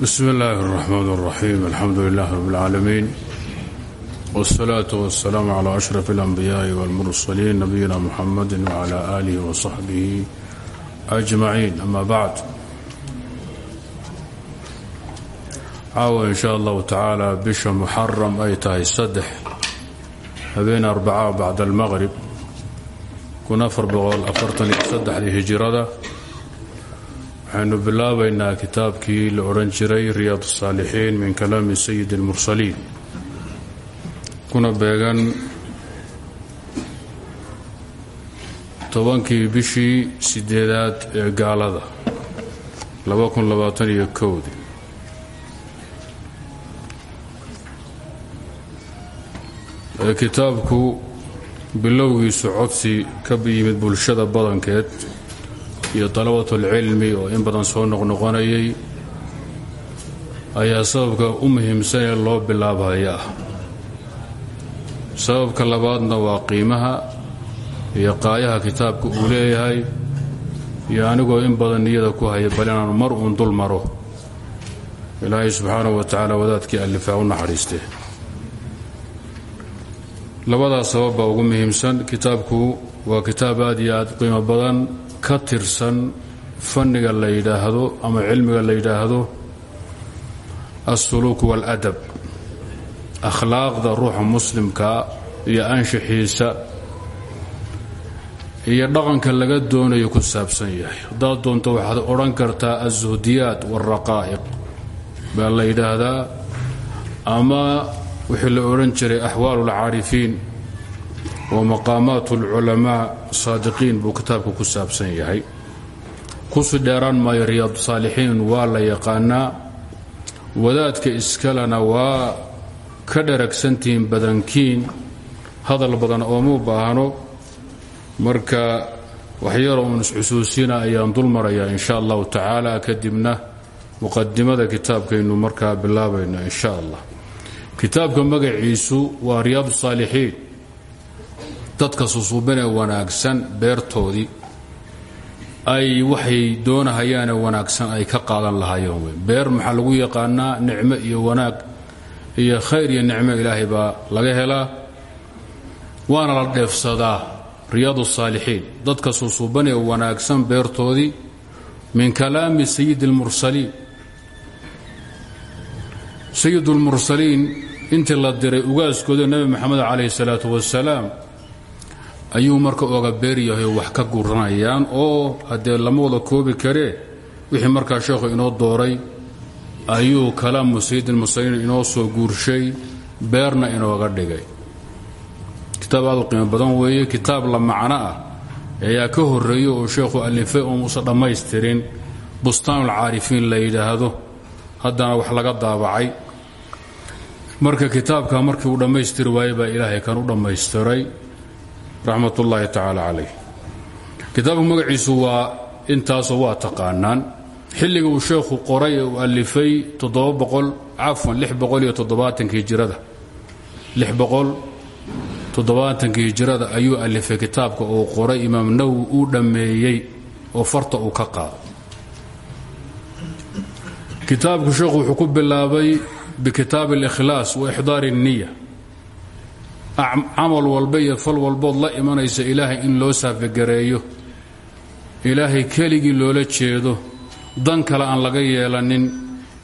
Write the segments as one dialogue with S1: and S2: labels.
S1: bsm اllahi الرحmn الرaxيim alxamdu لlah rb اlcaalamiin wالsalaaة wالsalaam عlى أشhrف الأnbiyaaءi wاlmursaliin nabiyina mxamadi wعlى آlih وصaxbih أجmaciin ama bacd caawa in sha allahu tacaala bisha muxaram ay tahay saddex habeen arbaca bacd almaqrib kun afar boqol afartan iyo saddexdii hijirada waxaynu bilaabaynaa kitaabkii la odhan jiray riyaad الsaalixiin min kalaami sayid اlmursaliin kuna beegan tobankii bishii sideedaad ee gaalada laba kun labaatan iyo kowdii kitaabku bilowgiisu codsi ka yimid bulshada badankeed iyo dalabatulcilmi oo in badan soo noqnoqonayay ayaa sababka u muhiimsanee loo bilaabhaya ah sababka labaadna waa qiimaha iyo qaayaha kitaabka uu leeyahay iyo anigoo in badan niyada ku haya bal inaan mar uun dul maro. Ilaahay subxaanahu wa tacaala wadaadkii allifaa u naxariistee labadaas sabab baa ugu muhiimsan. Kitaabku waa kitaab aad iyo aad qiimo badan ka tirsan fanniga la yidhaahdo ama cilmiga la yidhaahdo alsuluuk waaladab akhlaaqda ruuxa muslimka iyo anshaxiisa iyo dhaqanka laga doonayo ku saabsan yahay. Haddaad doonto waxaad odhan kartaa alsuhdiyaat waalraqaa'iq baa la yidhaahdaa ama wixii la odhan jiray axwaalu alcaarifiin wa maqaamaat alculamaa saadiqiin buu kitaabku ku saabsan yahay. Kusi dheeraan maayo riyaad saalixiin waa la yaqaanaa. Wadaadka iskalena waa ka dharagsantihiin badankiin. Hadal badan oomuu baahno marka waxyaro uun isxusuusina ayaan dul marayaa in sha allahu tacaala kadibna muqadimada kitaabkaynu markaa bilaabayno in sha allah. Kitaabka magaciisu waa riyaad saalixiin dadka susuubinee wanaagsan beertoodii ay waxay doonahayaane wanaagsan ay ka qaadan lahaayeen beer maxaa lagu yaqaanaa nicmo iyo wanaag iyo khayr iyo nicmo ilaahay baa laga helaa. Waana la dheefsadaa riyaad saalixiin. Dadka susuubanee wanaagsan beertoodii min kalaami sayid اlmursaliin sayid اlmursaliin intii la diray ugaaskooda nebi moxamed calayh salaatu wasalaam ayuu marka oga beeryahay wax ka guranayaan oo haddee lama wada koobi karee wixii markaa sheekhu inoo dooray ayuu kalaamu sayid اlmursaliin inoo soo guurshay beerna inooga dhigay. Kitaab aad badan weeye kitaab la macno ah ayaa ka horreeya oo sheekhu alifay oo muusa dhammaystirin bustaanulcaarifiin la yidhaahdo. Haddana wax laga daabacay. Marka kitaabka markii uu dhammaystiri baa ilaahay kan u dhammaystiray raxmat ullaahi tacaala calayh kitaabka magaciisu waa intaasoo waa taqaanaan xilliga uu sheekhu qoray ee uu alifay cafwan iyo hijirada toddobaatanki hijirada ayuu alifay kitaabka uu qoray imaam nawowi uu dhammeeyey oo farta uu ka qaado kitaabku sheekhu wuxuu ku bilaabay bikitaab اlإkhlaas wa ixdaar الniya camal walba iyo fal walbood la imanaysa ilaahay in loo saafigareeyo ilaahay keligii loola jeedo dan kale aan laga yeelanin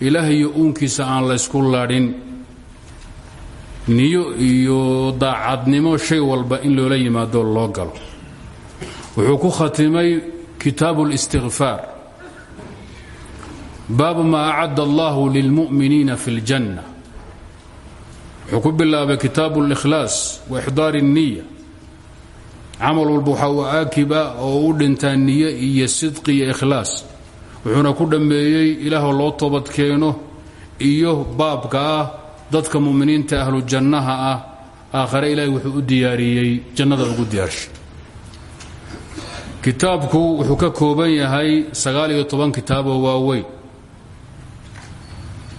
S1: ilaahay uunkiisa aan laysku ladhin niyo iyo daacadnimo shay walba in loola yimaado loo galo. Wuxuu ku khatimay kitaabu اlistikfaar baabu maa acadda allahu lilmu'miniina fi اljanna wuxuu ku bilaabay kitaabu اlikhlaas wa ixdaar الniya camal walba waxa uu aakiba oo u dhintaa niyo iyo sidqi iyo ikhlaas wuxuuna ku dhammeeyey ilaahoo loo toobadkeeno iyo baabka ah dadka muminiinta ahlu jannaha ah aakhare ilaahay wuxuu u diyaariyey jannada ugu diyaarshay kitaabku wuxuu ka kooban yahay sagaal iyo toban kitaaboo waaweyn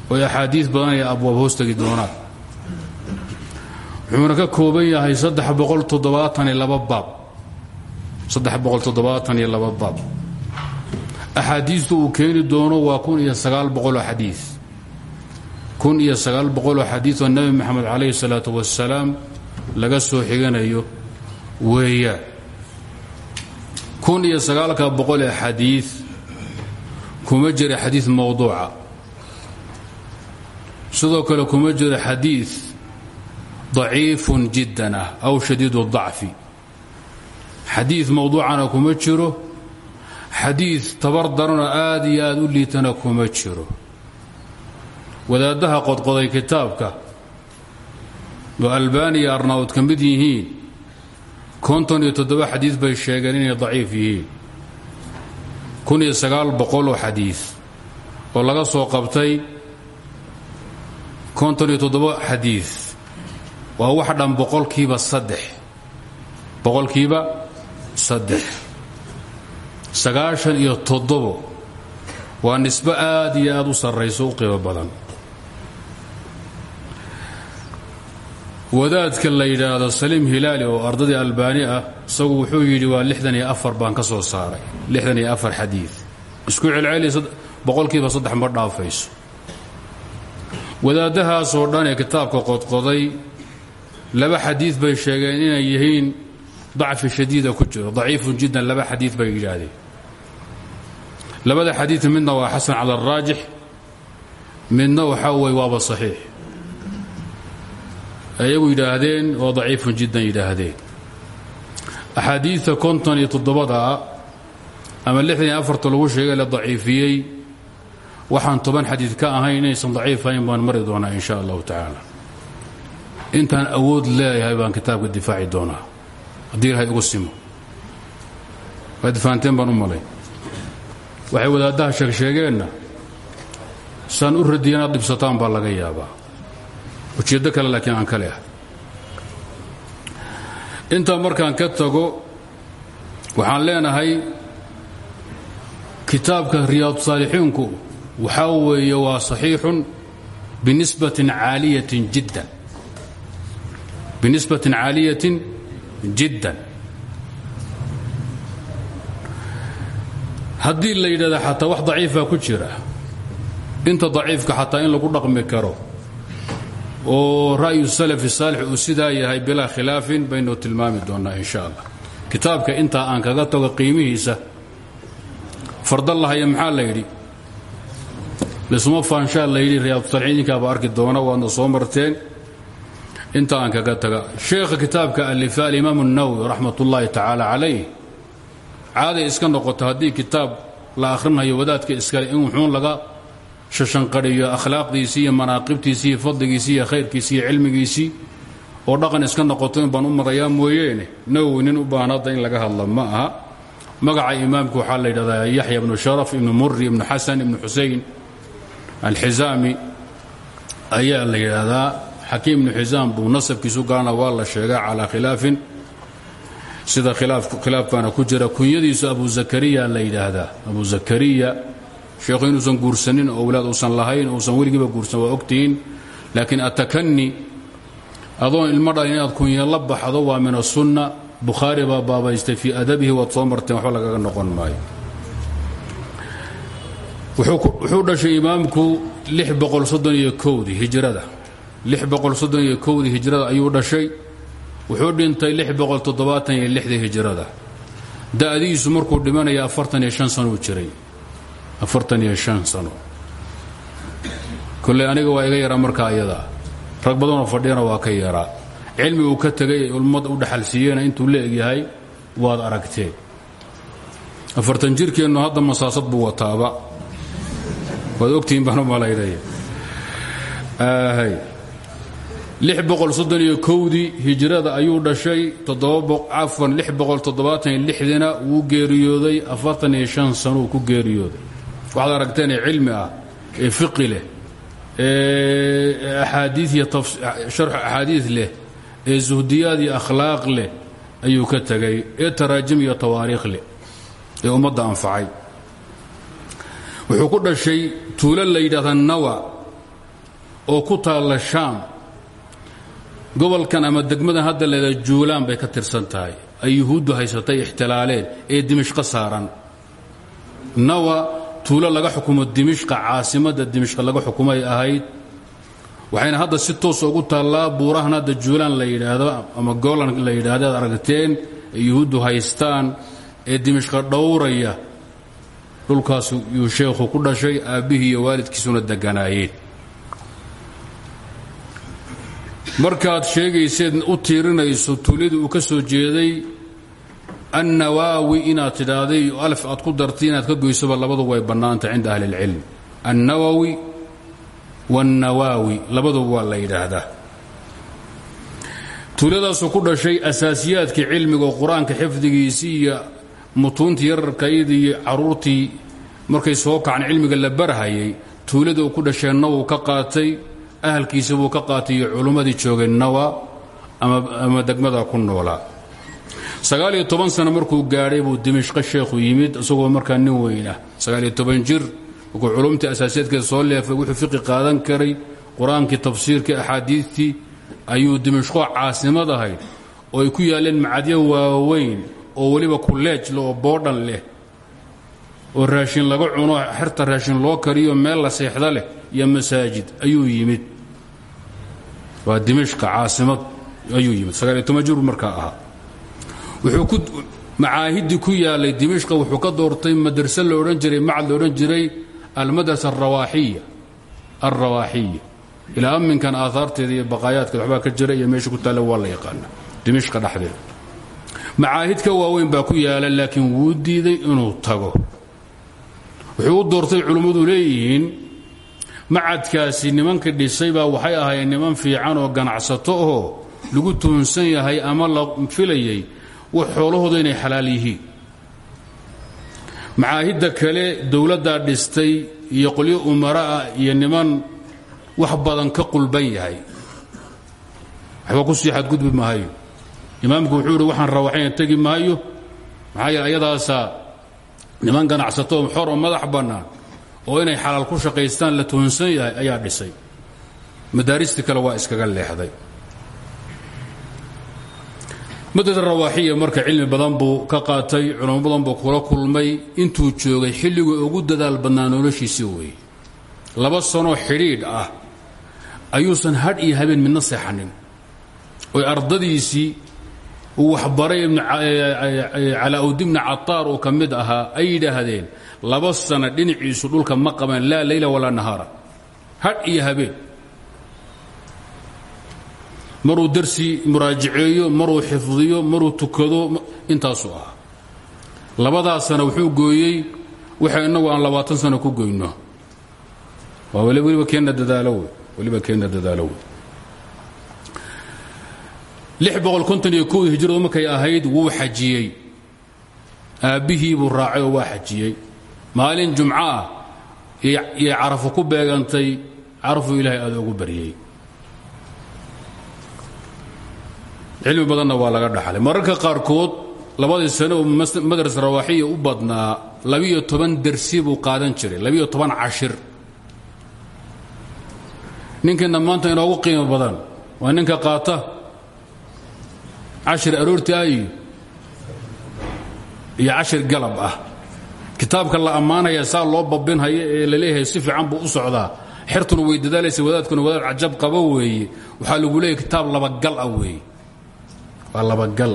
S1: oy axaadiis badan ay abwaab hoostegi doonaan wuxuuna ka kooban yahay baab. Axaadiistu uu keeni doono waa iyo sagaal boqoloo xadiioo nebi moxamed calayhi salaatu wasalaam laga soo xiganayo weeyaan kun iyo sagaalka xadiid kuma jira xadiid mowduuca sidoo kale kuma jiro xadiid daciifun jiddan ah aw shadiidu dacfi xadiid mowduucana kuma jiro xadiid tabar daranoo aad iyo aad u liitana kuma jiro wadaaddaha qodqoday kitaabka oo albaaniya arnaawud ka mid yihiin konton iyo toddoba xadiid bay sheegeen inay daciif yihiin kun sagaal boqoloo xadiid oo laga soo qabtay konton iyo toddoba xadiid waa wax dhan boqolkiiba saddex. Boqolkiiba saddex. Sagaashan iyo toddobo. Waa nisbo aad iyo aad u sarrayso u qiimo badan. Wadaadka la yidhaahdo saliim hilaali oo ardadii albaani ah isagu wuxuu yidhi waa lixdan iyo afar baan ka soo saaray. Lixdan iyo isku celceli boqolkiiba saddex ma dhaafayso. Wadaaddahaasoo dhan ee kitaabka qodqoday laba xadiid bay sheegeen inay yihiin dacfi shadiida ku jiro daciifun jiddan laba xadiid bay yidhaahdeen. Labada xadiid midna waa xasan cala araajix midna waxaa weye waaba saxiix. Ayagu yidhaahdeen oo daciifun jiddan yidhaahdeen. Axaadiidta konton iyo ama lixdan afarta lagu sheegay la daciifiyey waxaan toban xadiid ka ahayn inaysan daciif ahayn baan mari doonaa in sha allahu intaan awood leeyahay baan kitaabka difaaci doonaa. Haddii ilahay ugu simo. Waad fahanteen baan u malay. Waxay wadaaddaha sheegsheegeenna saan u inaad dhibsataan baa laga yaabaa. Ujeeddo kale laakiin aan kale ah markaan ka tago waxaan leenahay kitaabka riyaadu saalixiinku waxaa weeye waa saxiixun binisbatin caaliyatin jiddan binisbatin caaliyatin jiddan haddii la yidhahda xataa wax daciifa ku jira inta daciifka xataa in lagu dhaqmi karo oo ra'yu salafi saalix uu sidaa yahay bilaa khilaafin baynu tilmaami doonnaa in sha allah kitaabka intaa aan kaga tago qiimihiisa fardallahaya maxaa la yidhi lisuma faanshaa la yidhi riyaadusalixiin idinkaaba arki doona waadna soo marteen inta aan kaga taga. Sheekha kitaabka alifa alimaam الnawowi raxmat ullaahi tacaala calayh caaday iska noqoto haddii kitaab la akhrinhayo wadaadka iskale in wuxuun laga shashanqadhiyo akhlaaqdiisii iyo manaaqibtiisii iyo fadligiisii iyo khayrkiisii iyo cilmigiisii oo dhaqan iska noqoto in baan u marayaa mooyeene. Nawowi u baahan in laga hadla ma aha. Magaca imaamku waxaa la yidhahdaa yaxya ibnu sharaf ibnu muri ibnu xasan ibnu xusein alxizaami ayaa la yidhaahdaa xakiim ibnu xisaam buu nasabkiisu gaana waa la sheegaa calaa khilaafin. Sida khilaafkaana ku jira kunyadiisu abu zakariya la yidhaahdaa. Abu zakariya sheekhu inuusan guursanin oo wlaad uusan lahayn uusan weligiiba guursan waa ogtihiin laakiin atakani adoon ilmo dhalin inaad kunya la baxdo waa min asunna bukhaari baa baabaystay fii adabihi waad soo wuxuu dhashay imaamku dii hijrada dii hijrada ayuu dhashay. Wuxuu dhintay dii hijrada. Da'diisu markuu dhimanaya afartaniyo shan sanuu jiray. Afartaniyo shan sano. Kolley aniga waa iga yaraa markaa ayadaa rag badanoo fadhiyana waa ka yaraa. Cilmi uu ka tegay ee ummad u dhaxalsiiyena intuu la waad aragteen afartan jirkeennu hadda masaasad buu wataaba. Waad ogtihiin baan u malaynaya dii hijrada ayuu dhashay dina wuu geeriyooday sanuu ku geeriyooday. Waxaad aragteen ee cilmi ah ee fiqi leh ee axaadii leh ee suhdiyaad iyo akhlaaq leh ayuu ka tegay ee taraajim iyo tawaariikh leh ee ummadda anfacay. Wuxuu ku dhashay tuulo la yidhahda nawa oo ku taalla shaam gobolkan ama degmadan hadda leeda juulaan bay ka tirsan tahay. Ay yuhuuddu haysatay ixtilaaleen ee dimishqo saaran. Nawa tuulo laga xukumo dimishqa caasimadda dimishqa laga xukumay ahayd. Waxayna hadda si toosa ugu taallaa buurahan hadda juulaan la yidhaahdo ama golan la yidhaahdo aad aragteen ee yuhuuddu haystaan ee dimishqa dhowraya. Dhulkaas yuu sheekhu ku dhashay aabbihii iyo waalidkiisuna deganaayeen markaad sheegayseed u tiirinayso tuuladii uu ka soo jeeday annawaawi inaad tidhaahday alf aad ku dartay inaad ka goysoba labadu way bannaantah cinda ahli اlcilm annawawi waannawaawi labaduba waa la yidhaahdaa. Tuuladaasuu ku dhashay asaasiyaadkii cilmiga qur'aanka xifdigiisii iyo mutuuntii yararkaydii iyo caruurtii markay soo kacaan cilmiga la barhayay tuulada uu ku dhasheenna wuu ka qaatay ahalkiisa buu ka qaatay iyo joogay nawa ama degmada ku noolaa sagaaliyo toban sano markuu gaadhay buu dimishqo sheekhu yimid isagoo markaa nin weyn ah sagaaliyo toban jir markuu culumtii asaasiyaadkeeda soo leefay wuxuu fiqi qaadan karay qur'aankii tafsiirkii axaadiistii ayuu dimishqo caasimad ahayd oo ay ku yaaleen macadyo waaweyn oo weliba kuleej leh oo boodhan leh oo raashin laga cuno xerta raashin loo kariyo meel la seexda leh iyo masaajid ayuu yimid waa dimishqa caasimad ayuu yimid. Sagaaliyo toban jir markaa ahaa. Wuxuu ku macaahidii ku yaalay dimishqa wuxuu ka doortay madrase la odhan jiray macad la odhan jiray almadrasa arawaaxiya alrawaaxiya ilaa amminkan aahaarteeda iyo baqaayaadkeeda waxbaa ka jira iyo meesha ku taalla waa la yaqaana dimishqa dhexdeeda. Macaahid ka waaweyn baa ku yaalla laakiin wuu diiday inuu tago. Wuxuu u doortay culummadu leeyihiin macadkaasi nimankii dhisay baa waxay ahaayeen niman fiican oo ganacsato oo lagu tuhunsan yahay ama la filayay xoolahooda inay xalaal yihiin. Macaahidda kale dowladdaa dhistay iyo qolyo umara'a iyo niman wax badan ka qulban yahay. Waxba ku sii xadgudbi maayo. Imaamku wuxuu idhi waxaan rawaxayn tegi maayo. Maxaa yeele niman ganacsato xor oo madax bannaan oo inay xalaal ku shaqaystaan la tuhunsan yahay ayaa dhisay. Madaaristii kale waa iskaga leexday. Madad rawaaxiya marka cilmi badan buu ka qaatay culamo badan buu kula kulmay intuu joogay xilliguu ugu dadaal badnaa noloshiisii weeye. Laba sanoo xidhiidh ah ayuusan hadh iyo habeen midna seexanin. Oy ardadiisii uu waxbaray calaa-ud ibni cataar uu ka mid ahaa ay yidhaahdeen laba sana dhinaciisu dhulka ma qabaan laa leyla walaa nahaara. Hadh iyo habeen. Maruu darsi muraajaceeyo maruu xifdiyo maruu tukado intaasuu ahaa. Labadaa sana wuxuu gooyey waxa innagu aan labaatan sano ku goyno. Waa weliba keenna dadaalo wey weliba keenna dadaalo wey hijradu markay ahayd wuu xajiyey. Aabbihii buu raacay oo waa xajiyey maalin jumco ah yay carafo ku beegantay carafuu ilaahay aada ugu baryey cilmi badanna waa laga dhaxlay mararka qaarkood labadii sane oo madras u badnaa labiyo toban dersi buu qaadan jiray labiyo toban cashir. Ninkiina maanta inoogu qiimo badan waa ninka qaata. Cashir aroorti ah iyo cashir galab ah kitaabka la ammaanaya saa loo babinhayo ee la leeyahay si fiican buu u socdaa. Xertuna way dadaalaysa wadaadkuna wadaad cajab qaba weeye waxaa lagu leeyahy kitaab labagal ah weeye waa labagal.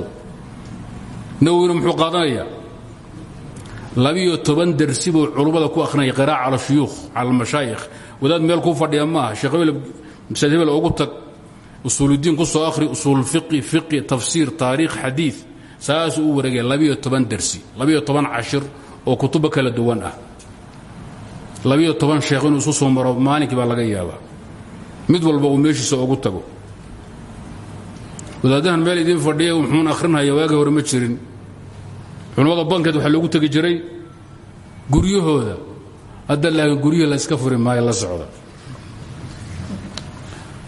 S1: Nawowina muxuu qaadanayaa? Labiyo toban dersi buu culummada ku akhrinaya qiraaca cala shuyuukh cala almashaayikh wadaad meel kuu fadhiya maaha sheekh hebel masaajid hebel tag. Usuuludiin ku soo akhri usuul fiqi fiqi tafsiir taariikh xadiid saasuu u wareegaya labiyo toban dersi labiyo toban cashir oo kutubo kala duwan ah. Labiyo toban sheekh inuu isu soo maro maalinkii baa laga yaabaa. Mid walba uu meeshiisa ugu tago. Wadaadahan meel idiin fadhiya muxuun akhrinhaya waagii hore ma jirin. Culimmada bankeed waxaa loogu tegi jiray guryahooda. Hadda laakiin guryihii la iska furi maayo la socda.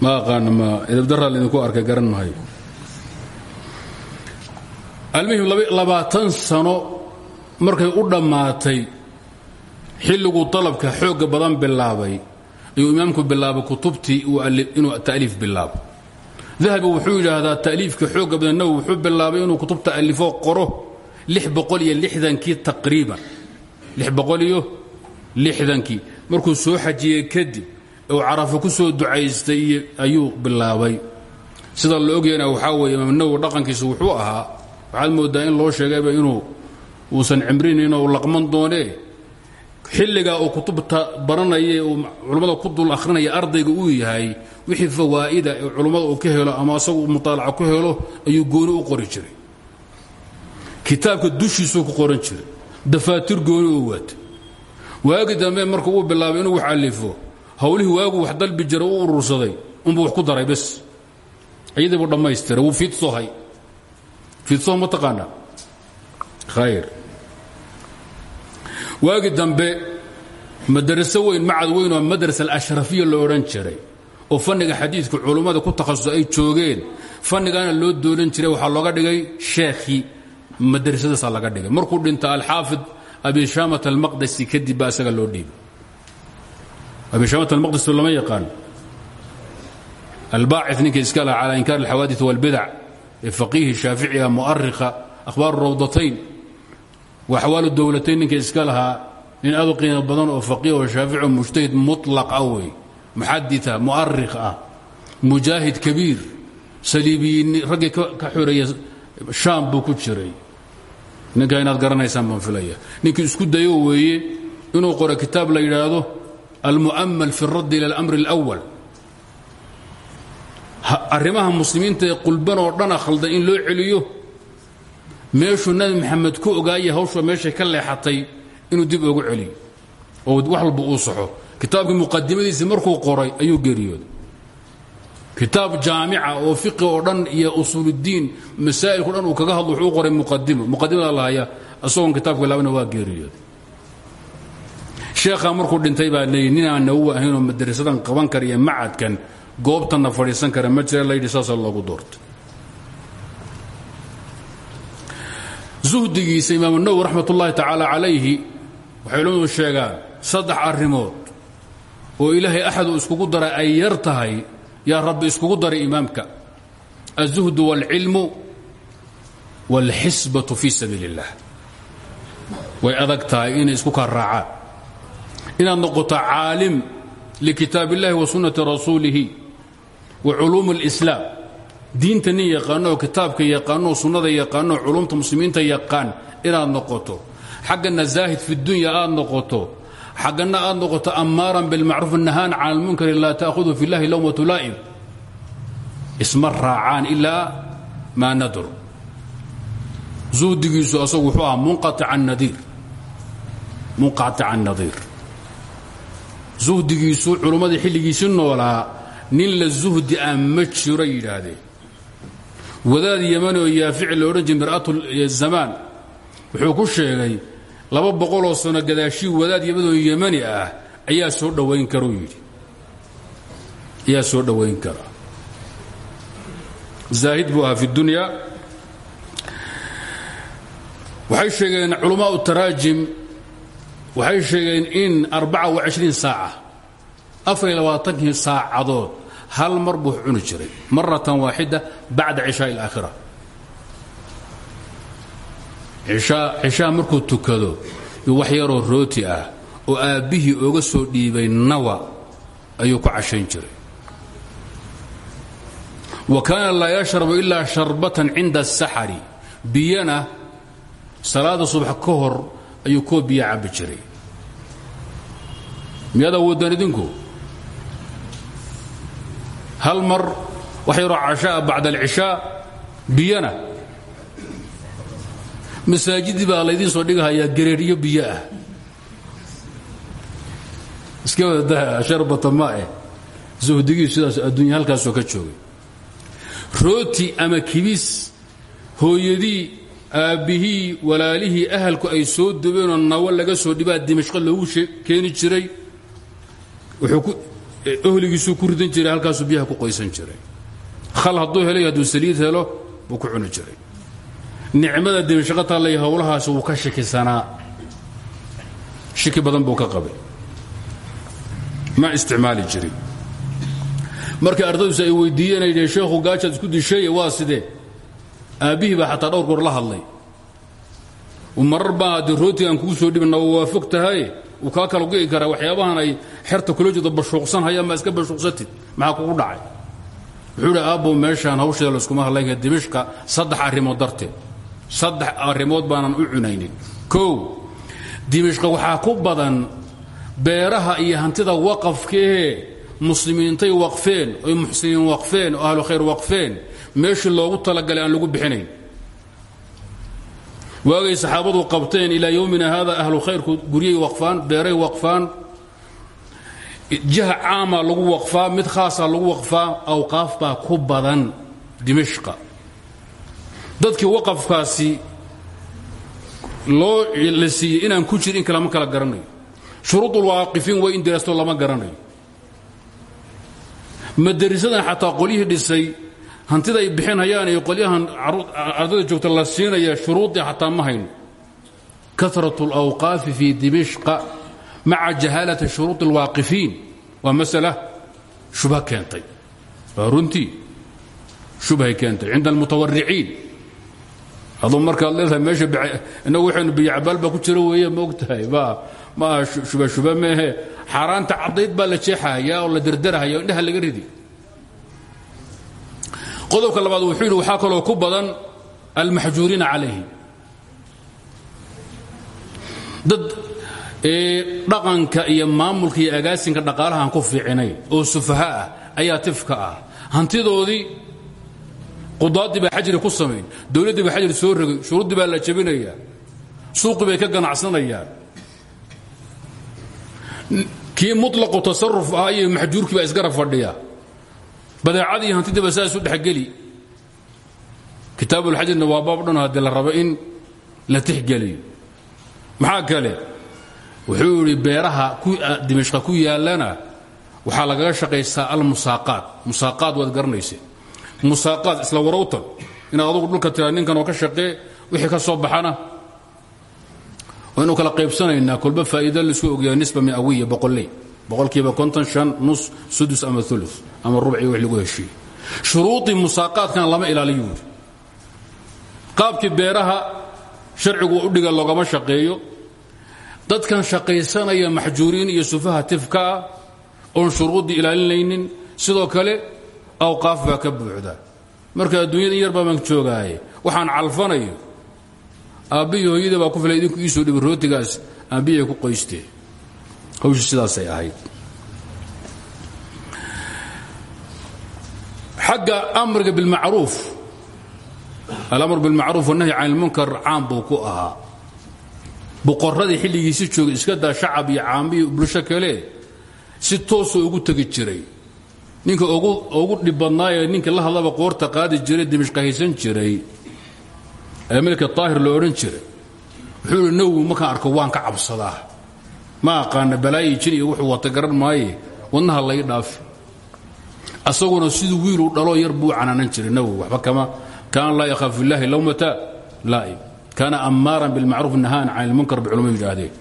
S1: Ma aqaana ma edabdaraa laydinku arkay garan maayo. Almuhim labaatan sano markay u dhammaatay xilliguu dalabka xoogga badan bilaabay ayuu imaamku bilaabay kutubtii inuu ta'liif bilaabo. Dahabi wuxuu yidhaahdaa ta'liifka xoogga badan nawi wuxuu bilaabay inuu kutubta alifo qoro lix boqol iyo lixdankii taqriiban. Iyo lixdankii. Markuu soo xajiyey kadib uu carafo ku soo ducaystay ayuu bilaabay. Sida la ogyana waxaa weeye imaam nawowi wuxuu ahaa waxaad moodaa in loo sheegayba inuu uusan cimrinin uu laqman doonee xilligaa uu kutubta baranaya uu culummada ku dul akhrinaya ardayga uu yahay wixii fawaa'ida ee culummada uu ka helo ama asagu mutaalaca ku helo ayuu gooni u qori jiray. Kitaabka dushiisuu ku qoran jiray. Dafaatir gooni uu waatay. Waagi dambe markuu uu bilaabay inuu wax alifo hawlihii waagu wax dalbi jiray u urursaday unbuu wax ku daray bes. Iyadii buu dhammaystiray wuu fiidsohay fiidsoh ma taqaanaa? Khayr waagi dambe madaraso weyn macad weyn oo madrasa alashrafiya lo odhan jiray oo fanniga xadiidka culummada ku takhasus ay joogeen fannigaana loo doolan jiray waxaa looga dhigay sheekhii madrasadaasaa laga dhigay. Markuu dhinta alxaafid abi shaamat almaqdisi kadib baa isaga loo dhiibay. Abi shaamat almaqdisi lama yaqaan? Albaaci ninka iska laha calى inkaar alxawaadii wاlbidac ee faqiihi shaaficiga mu'arikha akhbaar rawdatayn waxwaalu dowlatayn ninka iska lahaa nin aad u qiimo badan oo faqiih oo shaafico mujtahid mulaqa ah wey. Muxadita mu'arikh ah. Mujaahid kabiir. Saliibiyiin raggii ka xoreeya shaam buu ku jiray. Ninka inaad garanaysaan baan filaya ninkii isku dayo weeye inuu qoro kitaab la yidhaahdo almu'ammal fi raddi ila alamri اlأwal arrimaha muslimiinta qulban oo dhana khaldan in loo celiyo meeshuu nabi maxamed ku ogaaya hawsha meeshay ka leexatay inuu dib ugu celiyo. Oo wax walba uu saxo kitaabkii muqadimadiisii markuu qoray ayuu geeriyooday. Kitaab jaamica oo fiqi oo dhan iyo usuuluddiin masaa'ilko dhan uu kaga hadlo wuxuu qoray muqadimo muqadimada lahaya isagoon kitaabka laabana waa geeriyooday. Sheekhaa markuu dhintay baa leeyihi ninaan nawowi ahaynoo qaban kara iyo macadkan goobtanna fadhiisan kara ma jira layidhi saasaa doortay zuhdigiisa imaamu nawowi raxmat ullaahi tacaala calayhi waxay culimmadu sheegaan saddex arrimood oo ilaahay axadu iskugu daray ay yar tahay yaa rabbi iskugu daray imaamka alzuhdu wاlcilmu wاlxisbatu fii sabiili اllah way adag tahay inay isku kaa raacaan inaad noqoto caalim likitaab اllahi wa sunnati rasuulihi wa culuum اlislaam diinta nin yaqaano oo kitaabka yaqaano oo sunnada yaqaano oo culumta muslimiinta yaqaan inaad noqoto. Xaggana zaahid fi dunya aad noqoto. Xaggana aad noqoto ammaaran bilmacruuf nahaan can almunkari laa ta'hudu fi llahi lowmatu laa'im isma raacaan ilaa maa nadur. Zuhdigiisu asagu wuxuu ahaa munqaطica nadiir. Munqaطica nadiir. Zuhdigiisu culummadii xilligiisi noolaa nin la zuhdi ah ma jiro yidhaahdeen wadaad yamani oo yaafici la odhan jira mir'atu zamaan wuxuu ku sheegay laba boqoloo sano gadaashii wadaad yamadoo yamani ah ayaa soo dhowayn karuu yidhi. Ayaa soo dhowayn kara. Zaahid buu fi dunya. Waxay sheegeen culamaau taraajim waxay sheegeen in saaca afar iyo labaatankii saacadood hal mar buu cuni jiray maratan waaxida bacda cishaa اlaakhira cishaha markuu tukado wax yaroo rooti ah oo aabbihii oga soo dhiibay nawa ayuu ku cashayn jiray. Wa kaana laa yashrabu ilaa sharbatan cinda asaxari biyana salaada subax ka hor ayuu koo idinku hal mar wax yaroo cashaa bacda alcishaa biyana. Masaajidii baa laydiin soo dhigahayaa gareeriyo biyo ah. Iska wadadaa sharbata maae suhdigii sidaas adduunya halkaasoo ka joogay. Rooti ama kibis hooyadii aabbihii walaalihii ahalku ay soo dubeenoo nawo laga soo dhibaa dimashqo loogu keeni jiray ohligiisuu ku ridan jiray halkaasuu biyaha ku qoysan jiray. Khal hadduu helay hadduu saliid helo buu ku cuni jiray. Nicmada dimashaqo taallay howlahaasi wuu ka shikisanaa shiki badan buu ka qabay. Ma isticmaali jirin. Markii ardaydusi ay weydiiyeen ay sheekhu gaajaad isku disheeye waa sidee? Aabbihii baa xataa dhowr goor la hadlay. Marar baa haddii rootigaan kugu soo dhibin waa fog kaa kala go'i karaa waxyaabahan ay xerta kula jeedo bashuuqsan haya ma iska bashuuqsatid maxaa kugu dhacay? Wuxuu idhi aabbow meeshaan hawsheeda layskuma hadlaynka dimishka saddex arrimood darteed. Saddex arrimood baanan u cunaynin. Kow dimishka waxaa ku badan beeraha iyo hantida waqafkaee muslimiintay waqfeen oy muxsiniin waqfeen oo ahlu khayr waqfeen meeshii loogu talagalay aan lagu bixinayn. Waagay saxaabadu qabteen ilaa yowmina haada ahlu khayrku guryay waqfaan beeray waqfaan jiha caama lagu waqfaa mid khaasa lagu waqfaa awqaaf baa ku badan dimashqa dadkii waqafkaasi loo la inaan ku jir in kalama kala garanayo. Shuruudulwaaqifiin way in diraasto lama garanayo. Madarisadan xataa qolyihii dhisay hantida ay bixinayaan iyo qolyahan ardada joogta la siinaya shuruudii xataa ma hayno. Karat اlawqaafi fi dimishqa maca jahaalati shuruud اlwaaqifiin waa masala shubha keentay waa runtii shubhay keentay cinda almutawariciin aduu markaad leedahay meesha inagu waxaynu biyocabaal baa ku jira weeye ma og tahay ma ma aha shuba shuba meehe xaaraanta caddayd baa la jeexahaya oo la derderahaya indhaha laga ridi qodobka labaad wuxuu yidhi waxaa kaloo ku badan almaxjuuriina calayhi dad dhaqanka iyo maamulka iyo agaasinka dhaqaalahaan ku fiicinayn oo sufaha ah ayaa tifka ah. Hantidoodii qudaaddii baa xajri ku samayn dowladdii baa xajri soo rogay shuruuddii baa la jabinayaa suuqii bay ka ganacsanayaan. Kii muطlaqu tasaruf ah iyo maxjuurkii baa isgarab fadhiya. Badeecadii hantidiiba saas u dhexgeli kitaabulxajirna waa baab dhan haddii la rabo in la tixgeliyo. Maxaa kale wuxuu yidhi beeraha dimashqa ku yaallana waxaa lagaga shaqaysaa almusaaqaad. Musaaqaad waad garanayse. Musaaqaad isla warowtan inaad adugu dhulka tiraa ninkan oo ka shaqee wixii ka soo baxana. Waynu kala qaybsanaynaa kolba faa'iida la isku ogyahay nisba miawiya boqolley boqolkiiba konton shan nus sudus ama ulu ama rubci wix lagu heshiiyey. Shuruudii musaaqaadkana lama ilaaliyo yidhi. Qaabkii beeraha sharcigu u dhiga loogama shaqeeyo dadkan shaqaysanaya maxjuuriin iyo sufaha tifkaa oon shuruuddii ilaalinaynin. Sidoo kale awqaaf baa ka buuxda. Marka adduunyada yar baa baan joogaaye waxaan calfanayo. Aabbihii hooyada baa ku filay idinku iisoo dhibi rootigaas. Aabbihiay ku qoysteen hawshu sidaasay ahayd. Xagga amriga bilmacruuf alamr bilmacruuf wanahy can ilmunkar caam buu ku ahaa boqorradii xilligiisi joogay iska daa shacab iyo caambihi bulsho kale si toosoo ugu tegi jiray. Ninka ugu dhib badnaayee ninka la hadlaba qoorta qaadi jiray dimishqa haysan jiray ee milka daahir loo jiray. Wuxuu ihi markaan arko waan ka cabsadaa. Ma aqaana balaayi jin iyo wuxuu wata garan maaye wadnaha lay dhaafi asaguna siduu wiiluu dhaloo yar buu canaanan jiray nawowi waxba kama kaana laa yakhaafu illaahi lawmata laa'im kaana ammaaran bilmacruuf nahaan can ilmunkar bay culamadu yidhaahdeen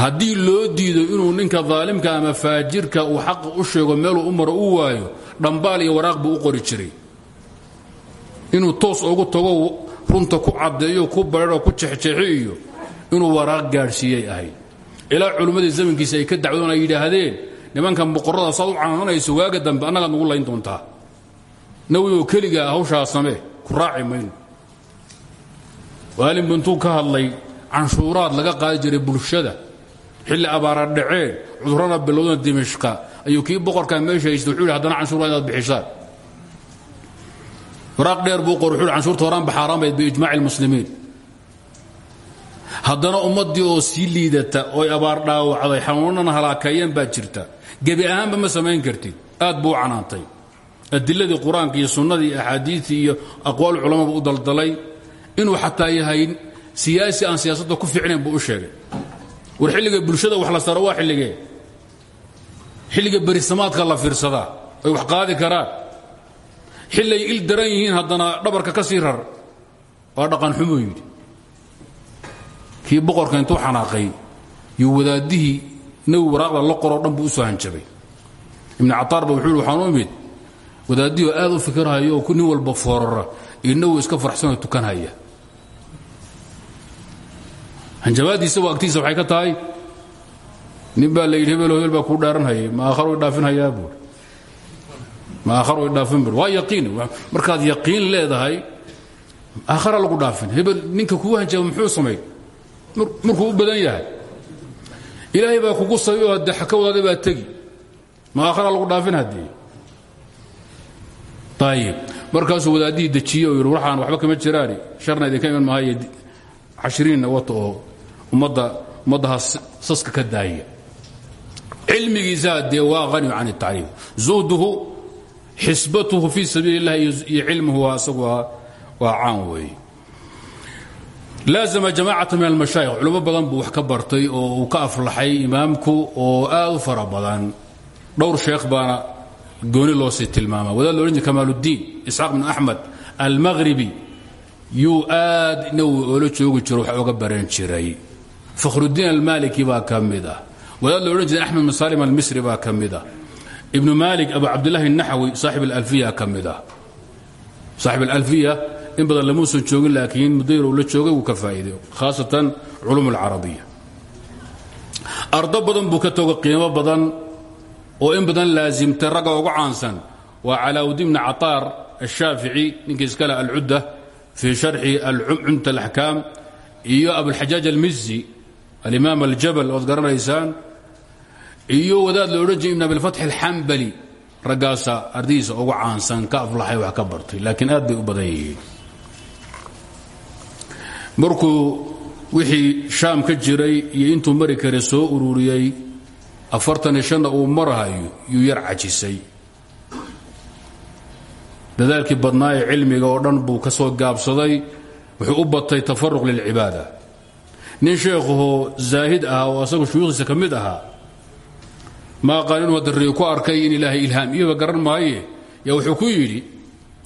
S1: haddii loo diido inuu ninka daalimka ama faajirka uu xaqa u sheego meeluu u maro u waayo dhambaal iyo waraaq buu u qori jiray. Inuu toos ugu tago runta ku caddeeyo ku bararoo ku jexjeexiyo inuu waraaq gaadhsiiyey ahayd. Ilaa culimmadii zamankiisa ay ka dacwoon ay yidhaahdeen nimankan boqorrada saad u canaananayso waaga dambe annagaad nugu layn doontaa. Nawi oo keligaa hawshaa samee ku raaci mayno waalinbu intuu ka hadlay canshuuraad laga qaadi jiray bulshada. Xilli abaara dhaceen cudurrana bilowdana dimishqa ayuu kii boqorkaa meesha haystay wuxuu yidhi haddana canshuura inaad dheer buu qor wuxuu yidhi canshuurta horaanba xaaraan bayd biijmaaci almuslimiin haddana ummaddii oo sii liidata ooy abaar dhaawacday xanuunana halaakeeyeen baa jirta. Gebi ahaanba ma samayn kartid. Aad buu u canaantay. Adiladii qur'aanka iyo sunnadii iyo axaadiitii iyo aqwaal culamaba u daldalay inuu xataa yahay siyaasi aan siyaasadda ku fiicnayn buu u sheegay. War xilliga bulshada wax la saro waa xilligee. Xilliga berisamaadka la fiirsadaa ay wax qaadi karaan. Xillay il daran yihiin haddana dhabarka ka sii rar waa dhaqan xumuu yidhi. Kii boqorka intuu xanaaqay iyo wadaadihii nawi waraaqda la qoroo dhan buu u soo hanjabay. Ibnu cataarba wuxuu yidhi waxaan u aad u fikirhaya oo nin walba foorara iyo nawi iska farxsanoo tukanhaya hanjabaadiisa waa agtiisa waxay ka tahay nin baa la yidhi hebelo hebel baa kuu dhaaranhayay ma aakhar way dhaafinhayaa buur ma aakhar way dhaafin buur waa yaqiin markaad yaqiin leedahay aakhara lagu dhaafin. Hebel ninka kugu hanjaba muxuu samay markuu u badan yahay. Ilaahay baa kugu sabi oo de ka wadaada baa tegi. Ma aakhara lagu dhaafin haddii? Ayib markaasuu wadaadihii dejiye oo yidhi waxaan waxba kama jiraani. Sharna idinka iman maayo cashiriinna wata oo ummadda ummadahaas saska ka daaya. Cilmigiisaa dee waa hani can اtacliim zuhduhu xisbatuhu fii sabiil اllahi iyo cilmuhu waa isagu waa caan weeye. Laazama jamacata min almashaayikh. Culimo badan buu wax ka bartay oo uu ka aflaxay imaamku oo aad u fara badan. Dhowr sheekh baana gooni loo sii tilmaama wadaad loodhan jir kamaaluddiin isxaaq bin axmed almaghribi. Yuu aad ina ula joogi jiro wax oga baran jiray fakhrudiin almaliki baa ka mid ah wadaad lo odhan jiray axmed bin salim almisri baa ka mid ah ibnu malik abu cabdillahi الnaxwi saaxib alalfiya ka mid ah saaxib alalfiya in badan joogin laakiin mudayr uu la joogay wuu ka faa'iiday khaasatan culum alcarabiya. Ardo badan buu ka toga qiimo badan oo in badan laasimtay ragga ugu caansan waa calaawudiin bni cataar ashaafici ninkii iskale alcudda fii sharxi cumta alaxkaam iyo abulxajaaj almizi alimaam aljabal ood garanaysaan iyo wadaad la odhan jiray ibn abilfatxi alxambali raggaasa ardadiisa ugu caansan ka aflaxay wax ka bartay laakiin aad bay u badan yihiin. Markuu wixii shaam ka jiray iyo intuu mari kare soo ururiyey afartan iyo shanna uu marahayo yuu yar cajisay. Dadaalkii badnaa ee cilmiga oo dhan buu ka gaabsaday wuxuu u batay tafaruq lilcibaada nin sheekhahoo zaahid ahaa oo asagu shuyuukhdiisa ka mid ahaa maaqaan inuu ku arkay in ilaahay ilhaam iyoba garan maaye? Yaa wuxuu ku yidhi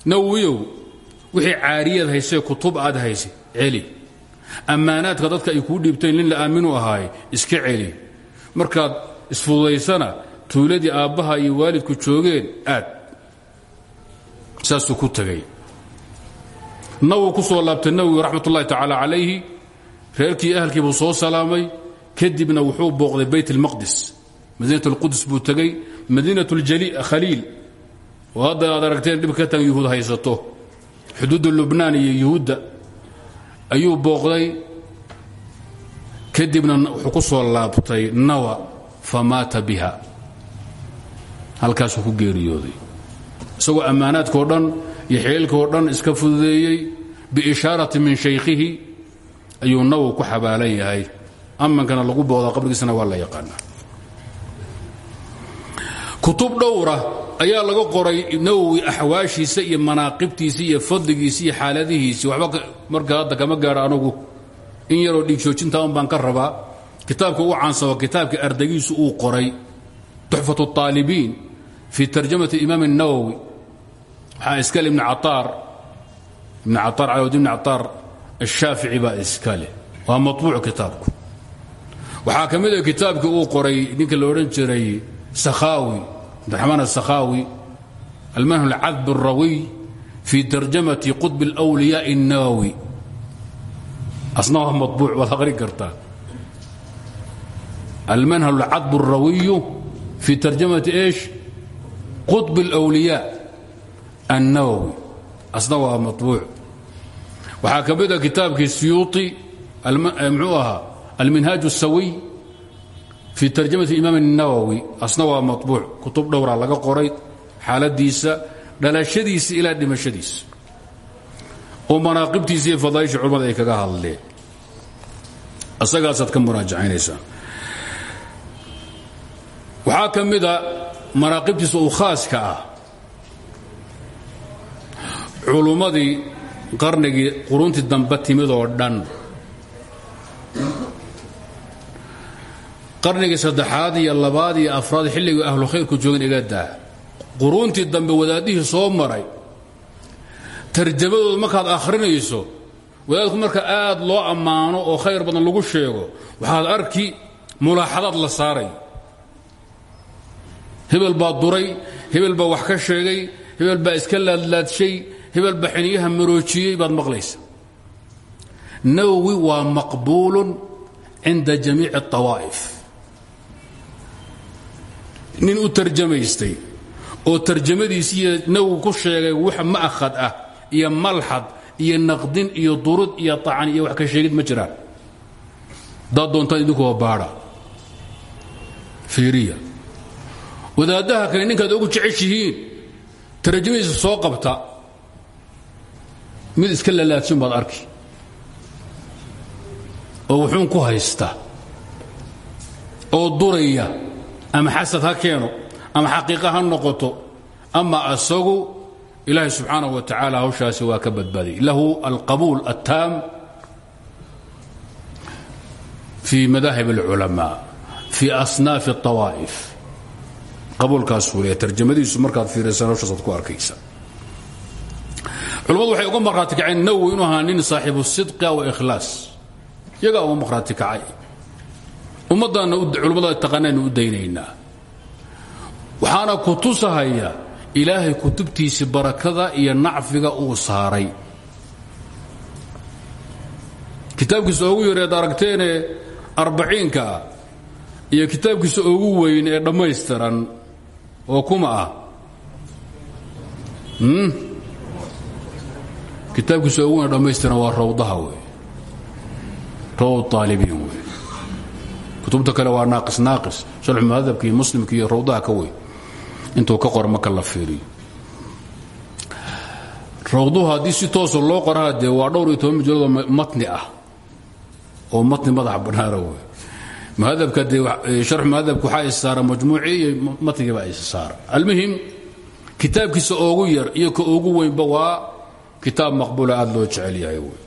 S1: nawiyow wixii caariyad haysee kutub aad hayse celi. Ammaanaadka dadka ay kuu dhiibteen nin la aaminu ahaay iska celi. Markaad isfududaysana tuuladii aabbaha iyo waalidku joogeen aad. Saasuu ku tegay nawow ku soo laabtay nawowi raxmat ullahi tacaala calayhi reerkii ahalkii buu soo salaamay kadibna wuxuu booqday bayt almaqdis. Madiinat alqudus buu tegey madiinat khaliil. Oo hadda aad aragteen dhib ka tagan yuhuud haysato. Xuduudda lubnaan iyo yuhuudda ayuu booqday kadibna wuxuu ku soo laabtay nawa famaata biha. Halkaasuu ku geeriyooday. Isagoo ammaanaadkao dhan iyo xeelkao dhan iska fududeeyey biishaarati min shaykhihi ayuu nawow ku xabaalan yahay amankana lagu booqdaa qabrigiisana waa la yaqaanaa kutub dhowra ayaa laga qoray nawowi axwaashiisa iyo manaaqibtiisa iyo fadligiisa iyo xaaladihiisi waxba marka hadda kama gaadho anugu in yaroo dhiigjoojinta un baan ka rabaa kitaabka u caansan waa kitaabka ardaygiisu uu qoray tuxfat اطaalibiin fii tarjamati imaam الnawowi waxaa iskale ibn caaar ibn caaar calawd ibn cataar ashaafici baa iskale waa maطbuuc kitaabku waxaa ka mid a kitaabkii uu qoray ninka la odhan jiray sakhaawi abdiraxmaan asakhaawi almanhu اlcadb الrawiy fii tarjamati qطb اlأwliyaaء الnawowi asna waa maطbuuc waad aqrin kartaa almanhal اlcadb الrawiyu fii tarjamati eesh qطb اlأwliyaa الnawowi asna waa maطbuuc waxaa ka mid a kitaabkii siyuuطi mxuu ahaa alminhaaj الsawiy fii tarjamati imaam الnawowi asna waa maطbuuc kutub dhowraa laga qoray xaaladiisa dhalashadiisa ilaa dhimashadiisa oo manaaqibtiisa iyo fadaaisha culamada ay kaga hadleen asagaasaad ka muraajacaynaysaa waxaa ka mida manaaqibtiisa uu khaaska ah culummadii qarnigii quruntii dambe timid oo dhan. Qarnigii saddexaad iyo labaad iyo afraad xilligii ahlu khayrku joogin iga daa. Quruuntii dambe wadaadihii soo maray. Tarjamadooda markaad akhrinayso wadaadku marka aad loo ammaano oo khayr badan lagu sheego waxaad arki mulaaxadaad la saaray. Hebel baa duray hebel baa wax ka sheegay hebel baa iska laadlaadshay hebel baa xiniyaha maroojiyey baad maqlaysa nawowi waa maqbuulun cinda jamiici الطawaa'if nin u tarjamaystay oo tarjamadiisiiyo nawigu ku sheegay wax ma'had ah iyo malxad iyo naqdin iyo durud iyo tacan iyo wax ka sheegid ma jiraan daad doontaan idinkuwa baadha fiiriya wadaaddaha kale ninkaad ogu jeceshihiin tarjamadiisa soo qabta mid iska lalaadsan baad arki oo wuxuun ku haysta oo duraya ama xasad ha keeno ama xaqiiqa ha noqoto ama asagu ilaahay subxaanaه wa tacaala hawshaasi waa ka badbaadiyay lahu alqabuul attaam fii madaahib اlculamaa fii asnaaf الطawaa'if qabuulkaas weliya tarjamadiisu markaad fiirisan hawshaasaad ku arkaysa culammadu waxay uga markhaati kaceen nawowi inuu ahaa nin saaxibu sidqa wa ikhlaas. Iyagaa uga markhaati kacay. Ummaddaanna culammada taqaanaynu u daynaynaa. Waxaana ku tusahaya ilaahay kutubtiisi barakada iyo nacfiga uu saaray. Kitaabkiisa ugu yareed aragteenee arbaciinka ah iyo kitaabkiisa ugu weyn ee dhammaystiran oo kuma ah kitaabkiisa ugu weyn dhammaystiran waa rawdaha wey rawd aalibiin wey kutubta kale waa naaqis naaqis. Sharxu muhadabka iyo muslimka iyo rawdaha ka weyn intuu ka qora marka la fiiriyo. Rawduhu haddii si toosa loo qoraa dee waa dhowr iyo toban majalado matni ah. Oo matni madax bannaana wey muhadabka dee sharxu muhadabka waxaa is saara majmuucii iyo matnigii baa is saara almuhim kitaabkiisa oogu yar iyo ka ugu weynba waa kitaab maqbuula aad loo jecel yahay wey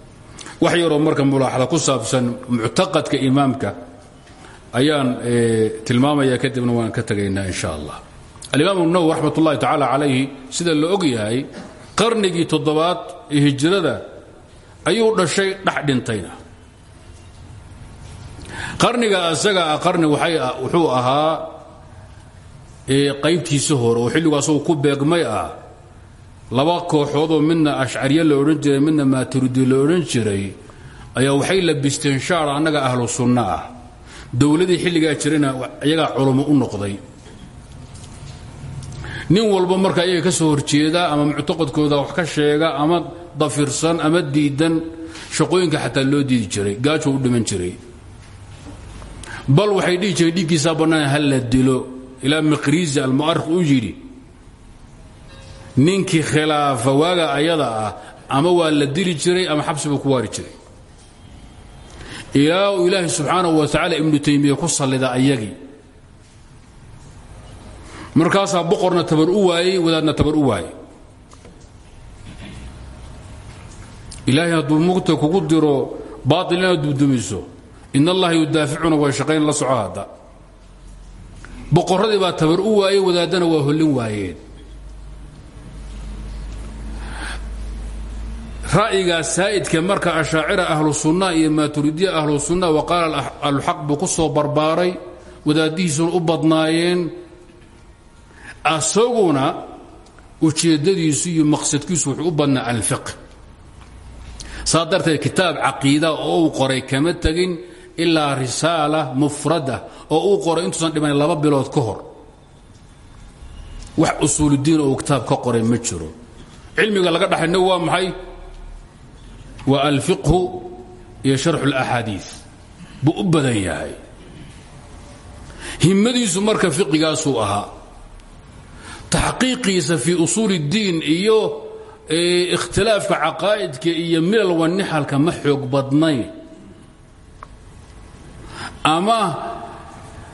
S1: wax yaroo marka mulaaxada ku saabsan muctaqadka imaamka ayaan tilmaamaya kadibna waan ka tegaynaa in sha allah. Alimaam nawowi raxmat ullahi tacaala calayhi sida la og yahay qarnigii toddobaad hijrada ayuu dhashay dhex qarniga asaga ah qarni wuxuu ahaa qaybtiisa hore oo xilligu ku beegmay ah laba kooxoodoo midna ashcariye la odhan jiray midna maaturidi la odhan jiray ayaa waxay labisteen shaar annaga ahlu sunno ah. Dowladii xilligaa jirayna iyagaa culummo u noqday. Nin walba marka iyaga ka soo horjeeda ama muctaqadkooda wax ka sheega ama dafirsan ama diidan shaqooyinka xataa loo diidi jiray gaajo u dhiman jiray. Bal waxay dhihi jireen dhiiggiisaa bannaan ha la dilo. Ilaa miqriisi almu'arikh uu yidhi ninkii khilaafa waaga ayada ah ama waa la dili jiray ama xabsi ku waari jiray. Ilaa uu ilaahay subxaanahu wa tacaala ibnu taymiya ku sallida ayagii markaasaa boqorna tabar u waayey wadaadna tabar u waayey. Ilaahay hadduu mugta kugu diro baail inaad dubdumiso in allaha yudaaficuna way shaqayn la soco hadda. Boqorradii baa tabar u waayey wadaaddana waa hollin waayeen ra'yigaa saa'idka marka ashaacira ahlu sunna iyo maaturidiya ahlu sunna wa qaala ahluxaq buu ku soo barbaaray wadaaddihiisuna u badnaayeen. Asaguna ujeeddadiisu iyo maqsadkiisu wuxuu u badnaa alfiq saa darteed kitaab caqiida oo uu qoray kama tegin ilaa risaala mufrada oo uu qoray intuusan dhiman laba bilood ka hor. Wax usuuludiin oo uu ka qoray ma jiro. Cilmiga laga dhaxayna waa maxay waa alfiqhu iyo sharxu اlaxaadiiث buu u badan yahay himmadiisu marka fiqigaasuu ahaa taxqiiqiisa fii usuul اddiin iyo ikhtilaafka caqaa'idka iyo milal wanixalka ma xoog badnayn ama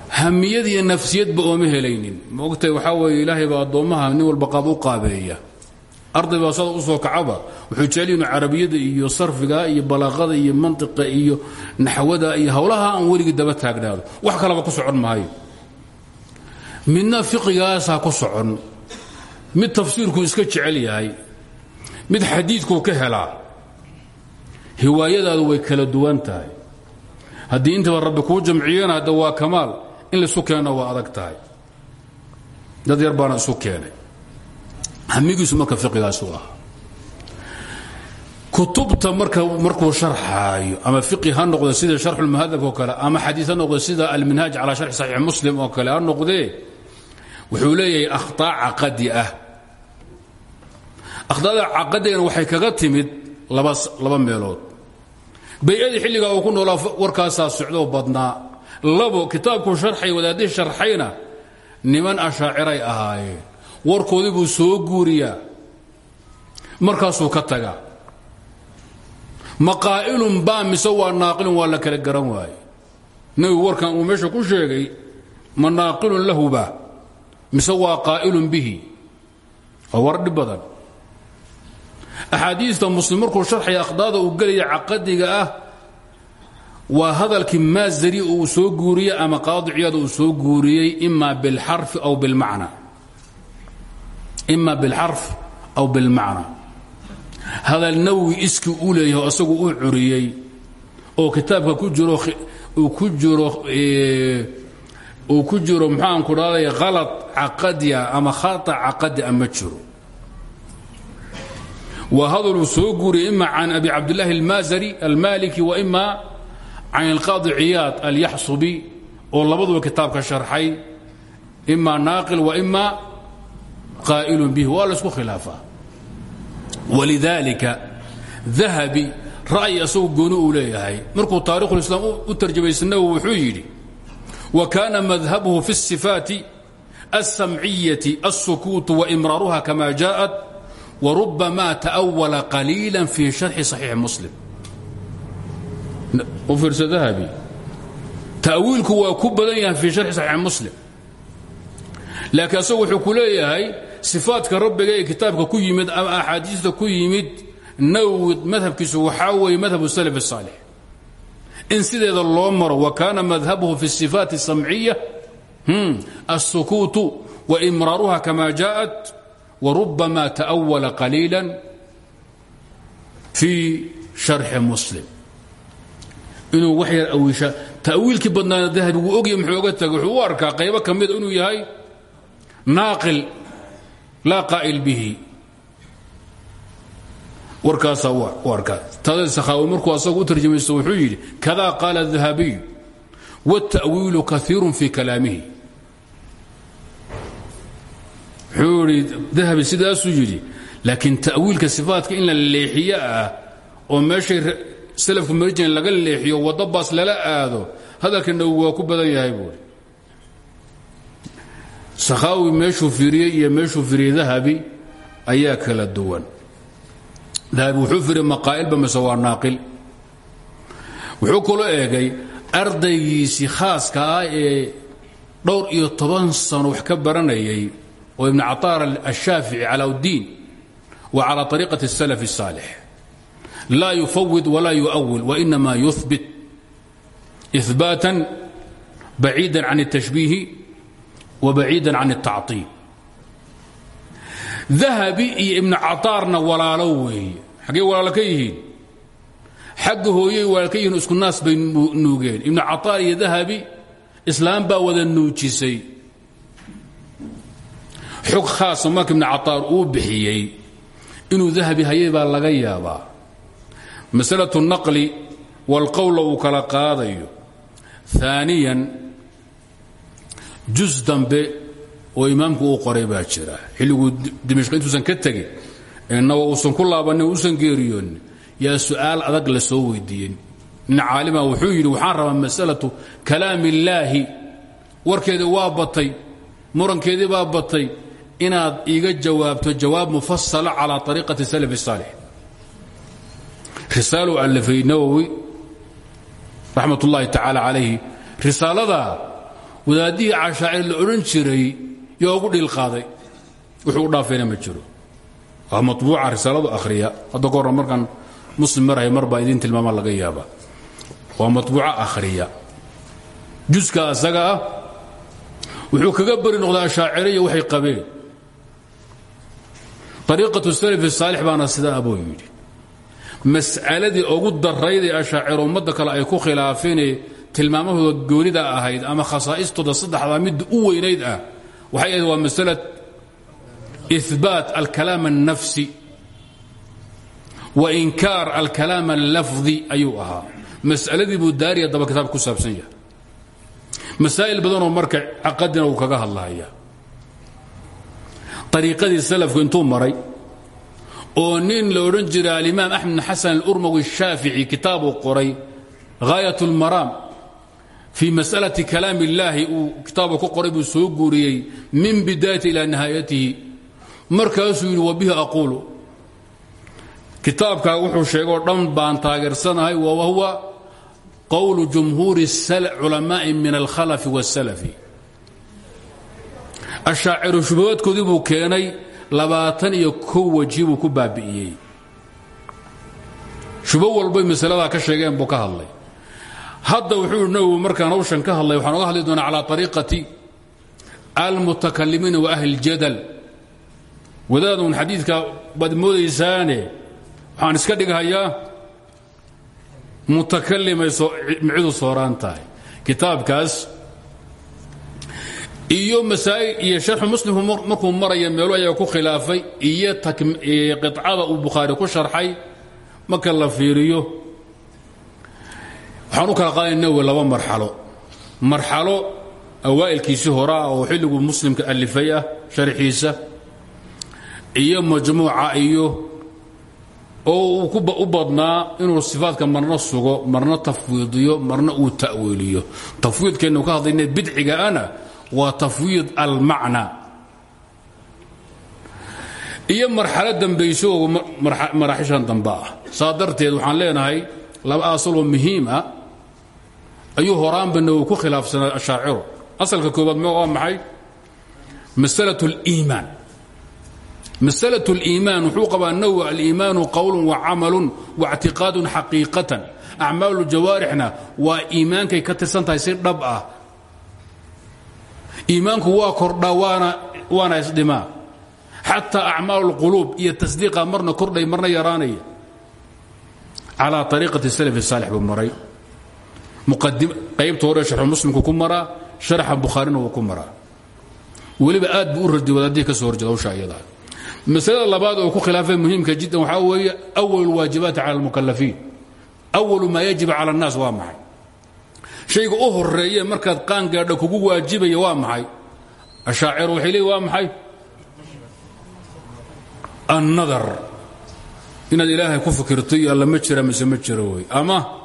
S1: hamiyad iyo nafsiyadba ooma helaynin maogtahay waxaa weeye ilaahay baa addoommaha nin walba qaab u qaabeeya arday baa sada u soo kacaba wuxuu jecel inu carabiyada iyo sarfiga iyo balaaqada iyo mantiqa iyo naxwada iyo howlaha aan weligii daba taagnaado. Wax kalaba ku socon maayo. Midna fiqigaasaa ku socon. Mid tafsiirkuu iska jecel yahay. Mid xadiidkuu ka helaa. Hiwaayadaadu way kala duwan tahay. Haddii intaba rabbi kuu jamciyana hadda waa kamaal. In laisu keenno waa adag tahay. Dad yar baana isu keenay hamigiisu marka fiqigaasu ahaa. Kutubta marka markuu sharxaayo ama fiqi ha noqdo sida sharxulmuhadab oo kale ama xadiis noqdo sida alminhaaj calaa sharxi saxiix muslim oo kale ha noqdee wuxuu leeyahay akhطaa caqadi ah. Caqadigana waxay kaga timid laba meelood. Bay-adii uu ku noolaa warkaasaa socdoo badnaa. Labo kitaabkuu sharxay wadaadihii sharxayna niman ashaaciray ahaayeen warkoodii buu soo guuriyaa. Markaasuu ka tagaa. Maqaa'ilun baa mise waa naaqilun kala garan waaye. Nebigu warkan uu meesha ku sheegay ma naaqilun lahuba mise waa qaa'ilun bihi. Waa war dhib badan. Axaadiista muslim markuu sharxaya akhdaada uu gelaya caqadiga ah waa hadalkii maazari uu soo guuriyey ama qaadi ciyaad uu soo guuriyey ima bilxarfi aw bilmacna ima bilxarf aw bilmacna. Hadal nawi iski u leeyaho asagu u curiyey oo kitaabka ku jiro uu ku jiro uu ku jiro maxaanku dhahday halad caqadiya ama khata caqadia ma jiro. Waa hadaluu soo guuriyey ima can abi cabdillaahi almaazari almaliki wa ima can ilqaadi ciyaad alyaxsubi oo labaduba kitaabka sharxay. Ima naaqil wa ima qaa'ilun bihi waa laysku khilaafaa walidaalika dahabi ra'yi asagu gooni uu leeyahay markuu taarikhulislaam u tarjamaysanagu wuxuu yidhi wa kaana madhabuhu fi الsifaati الsamciyati الsukuutu waimraaruha kama jaءat warubama ta'wala qaliila fi sharxi صaxiixi muslim u fiirsa dahabi ta'wiilku waa ku badan yahay fii sharxi saxiix muslim laakiin asagu wuxuu ku leeyahay sifaadka rabbiga ee kitaabka ku yimid ama axaadiista ku yimid nawowi madhabkiisu waxaa weeye madhab salaf الsaalix in sideeda loo maro wa kaana madhabuhu fi الsifaat الsamciya الsukuutu waimraaruha kama jaءat warubama ta'wala qaliila fii sharxi muslim inuu wax yar awiisha ta'wiilkii badnaana dahabi wuu ogya muxuu oga tagay wuxuu u arkaa qaybo ka mida inuu yahay naaqil laa qaa'il bihi. Warkaasaa u arkaa. Tada sakhaawi markuu asagu u tarjamaysto wuxuu yidhi kada qaala dahabiy wاta'wiilu kaiiru fi kalaamihi. Wuxuu idhi dahabi sidaasuu yidhi laakiin ta'wiilka sifaatka in la leexiyo ah oo meeshay salafku marjan laga leexiyo waddo baas lala aado hadalka nawi waa ku badan yahay buui sakhaawi meeshuu fiiriyey iyo meeshuu fiiriyey dahabi ayaa kala duwan dahabi wuxuu fiiriyey maqaa'ilba mise waa naaqil wuxuu kaloo eegay ardaygiisii khaaska ah ee dhowr iyo toban sano wax ka baranayay oo ibn cataar ashaafici calawddiin wa calى طariiqaة الsalaf الsaalix laa yufawid wla yuأwil وinama yuhbit إثbaata baciida can التashbiihi وbaciida can التacطiil dahabi iyo ibnu cataarna walaalo weeye xaggey walaalo ka yihiin xagga hooyey walaal ka yihiin isku naas bay nuugeen ibnu cataar iyo dahabi islaam baa wada nuujisay xog khaasa marka ibnu cataar uu bixiyey inuu dahabi hayay baa laga yaabaa masalaة الnaqli wاlqowla uu kala qaadayo ثaaniyan jus dambe oo imaamku uu qoray baa jira xilliguu dimashq intuusan ka tegin inawa uusan ku laabanin uusan geeriyoonnin yaa su'aal adag la soo weydiiyen nin caalima wuxuu yidhi waxaan rabaa masalatu kalaami illaahi waa batay murankeedii baa batay inaad iiga jawaabto jawaab mufasala calaa ariiqati salaf saalix risaaluu allafay nawowi raxmat ullaahi tacaala calayhi wadaadihii cashaacir la odhan jiray yaa ugu dhiilqaaday wuxuu u dhaafayna ma jiro. Waa mabuuca risaaladu akhriya. Hadda ka horra markaan muslim marhay mar baa tilmaama laga yaaba waa mabuuco akhriya. Juska asaga ah wuxuu kaga beri noqdaa ashaaciriya waxay qabeen. Ariiqatu salaf saalix baana sidaa abuu yidhi. Mas'aladii ugu darayday ashaaciro ummadda kale ay ku khilaafeenee tilmaamahooda goonida ahayd ama khasaa'istooda saddexdaa midda u weynayd ah waxay ahayd waa masala ibaat alkalaam alnafsi wa inkaar alkalaam allafdi ayuu ahaa. Masaladii buu daariya daba kitaabka ku saabsan yahay. Masaa'il badanoo marka caqadina uu kaga hadlaya ariiqadii salafku intuu maray oo nin la odhan jiray alimaam axmed xasan alurmawi shaafici kitaabuu qoray haayat اlmaraam fii masalati kalaam اllaahi uu kitaabu ku qoray buu soo guuriyey min bidaayati ilaa nihaayatihi markaasuu yidhi wabihi aquulu. Kitaabkaa wuxuu sheegoo dhan baan taageersanahay wahuwa qowlu jumhuuri culamaa'i min alkhalafi wاsalafi ashaaciru shubahaadkoodii buu keenay labaatan iyo kow waji buu ku baabi'iyey. Shubo walbay masaladaa ka sheegeen buu ka hadlay hadda wuxuu yidhi nawowi markaan hawshan ka hadlay waxaan oga hadli doonaa calaa ariiqati almutakalimiina wa ahli اljadal wadaadun xadiidka baad moodaysaane waxaan iska dhighayaa mutakalimay micidu sooraan tahay. Kitaabkaas iyo masaa'il iyo sharxu muslimku markuu maraya meelo ayaa ku khilaafay iyo qicada uu bukhaari ku sharxay marka fiiriyo waxaan u kala qaadaya nawowi laba marxalo. Marxalo awaa'ilkiisii horaa oo xilliguu muslimka alifay ah sharxiisa iyo majmuuca iyo oo uu u badnaa inuu sifaadka marna sugo marna tafwiidiyo marna uu ta'wiiliyo. Tafwiidkeennu ka hadlayna bidciga ana waa tafwiid almacna. Iyo marxalo dambayso oo maraaxishan dambe ah. Saa darteed waxaan leenahay laba asaloo muhiim ah ayuu horaanba nawowi ku khilaafsanaa ashaaciro asalka koobaad m waa maxay masalaة اliimaan masalaة اliimaan wuxuu qabaa nawowi aliimaanu qowl wacamalu waاctiqaadu xaqiiqatan acmaalu jawaarixna waa iimaankay ka tirsan tahay si dhab ah iimaanku waa kordhaa waana isdhimaa xataa acmaal اlquluub iyo tasdiiqa marna kordhay marna yaraanaya calى ariiqati salaf saalix buu maray qaybta hore sharxu muslimku ku maraa sharxa bukhaarina wuu ku maraa weliba aad buu u radiwada haddii ka soo horjeeda hawsha iyadaa masalada labaad oo ku khilaafay muhiimka jiddan waxaa weeye awal lwaajibaati cala almukalafiin awalu maa yajiba cala annaas waa maxay? Shayga u horeeye markaad qaangaadha kugu waajibaya waa maxay? Ashaaciru waxay leeyi waa maxay? Annadar. Inaad ilaahay ku fikirto iyo alla ma jira mise ma jiro wey ama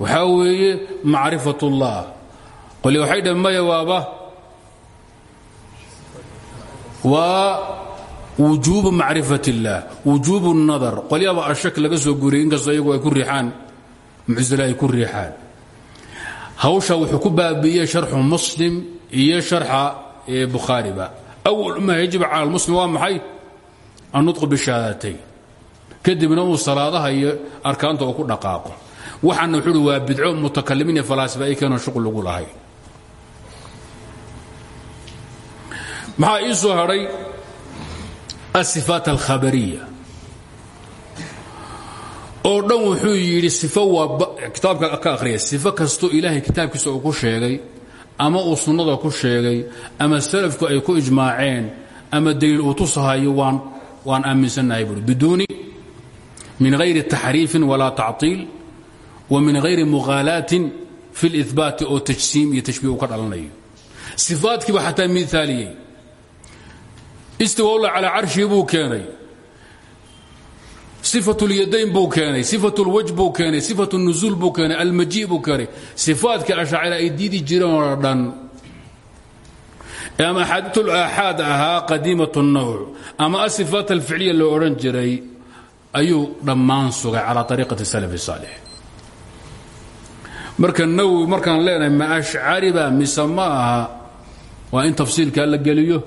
S1: waxaa weeye macrifat ullah qoli waxay dhah maya waaba. Waa wujuubu macrifat اllah wujuubu ashak laga soo guriyay inkastoo iyagu ku riixaan mucsil ay ku riixaan. Hawsha wuxuu ku baabiiyey sharxu muslim iyo sharxa e, bukhaariba awal maa yajibu cala lmuslim waa maxay? Annutqu bishahaadatayn kadibna uu iyo arkaanta ku dhaqaaqo waxaana wuxuu uhi waa bidco mutakalimiin iyo falaasifa ay keenoo shuqul lagu lahay. Maxaa ii soo hadhay? Asifaat alkhabariya oo dhan wuxuu yidhi sifo waa kitaabka ka akhriya sifo kastoo ilaahay kitaabkiisa uu ku sheegay ama uu sunnada ku sheegay ama salafku ay ku ijmaaceen ama daliil uu tusahayo waan waan aaminsannahay buuri biduuni min hayri taxriifin walaa tactiil min ayri muhaalaatin fi libaati oo tajsiim iyo tashbiih uu ka dhalanayo. Ifaadkiiba xataa miaaliyey istiwalla calaa carshii buu keenay. Ifat lyadayn buu keenay ifat lwaj buu keenay ifat nuzuul buu keenay almaji buu keenay. Ifaadkii ashacira ay diidi jireenoo dhan. Ama axaadiiu aaxaad ahaa qadiimat nawc. Ama asifaat alficliya loo odhan jiray ayuu dhammaan sugay calaa ariiqati salaf saalix marka nawowi markaan leenahay ma ashcariba mise ma aha waa in tafsiilkaa la geliyo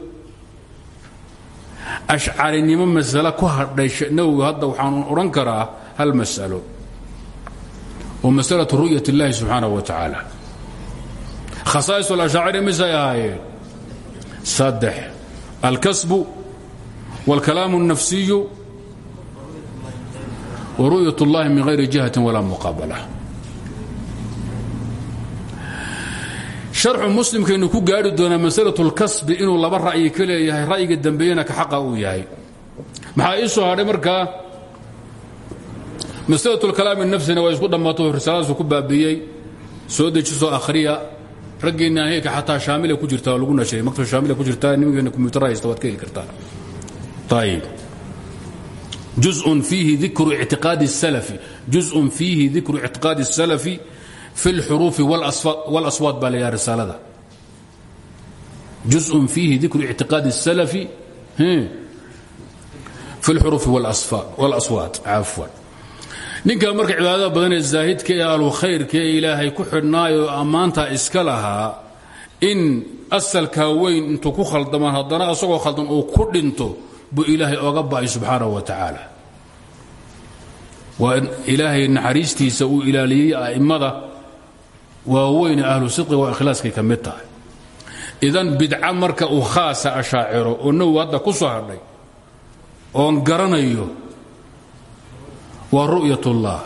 S1: ashcarinimo masale ku hadhay nawowi hadda waxaan odhan karaa hal masalo oo masalaة ru'yaة اllahi subxaanaه wa tacaala khasaa'is اlashaaciri misay ahaayeen saddex alkasbu wاlkalaamu الnafsiyu wa ru'yaة اllahi min hayri jihati walaa muqaabala sharxu muslimkaynu ku gaari doonaa masalaة اlkasbi inuu laba ra'yi ka leeyahay ra'yiga dambeeyena ka xaqa uu yahay maxaa ii soo hadhay markaa masalaة اlkalaami nafsina waa isku dhammaato risaaladaasuu ku baabiyey soo dejisoo akhriya raggeena heeka xataa shaamila ku jirta lagu nashiray maktab shaamila ku jirta nimankeena kombiyuutar haysta waad ka heli kartaa ayib جزء فيه ذكر اعتقاد السلف جزء فيه ذكر اعتقاد السلف في الحروف والأصوات baa la رسالada جزء فيه ذكر اعتقاد السلف في الحروف والأصوات عفوا ninka marka cibaadada badan ee zaahidka ee alukhayrka ee ilaahay ku xidhnaayo ammaanta iska lahaa in asalkaa weyn intuu ku khaldamaan haddana asagoo khaldan uu ku dhinto buu ilaahay oga ba'ay subxaanahu wa tacaala waa in ilaahay naxariistiisa uu ilaaliyey a'immada waaweyn ahlu sidqi waa ikhlaaskay ka mid tahay. Idan bidca marka uu khaasa ashaaciro oo nawowi hadda ku soo hadhay oon garanayo waa ru'yatullah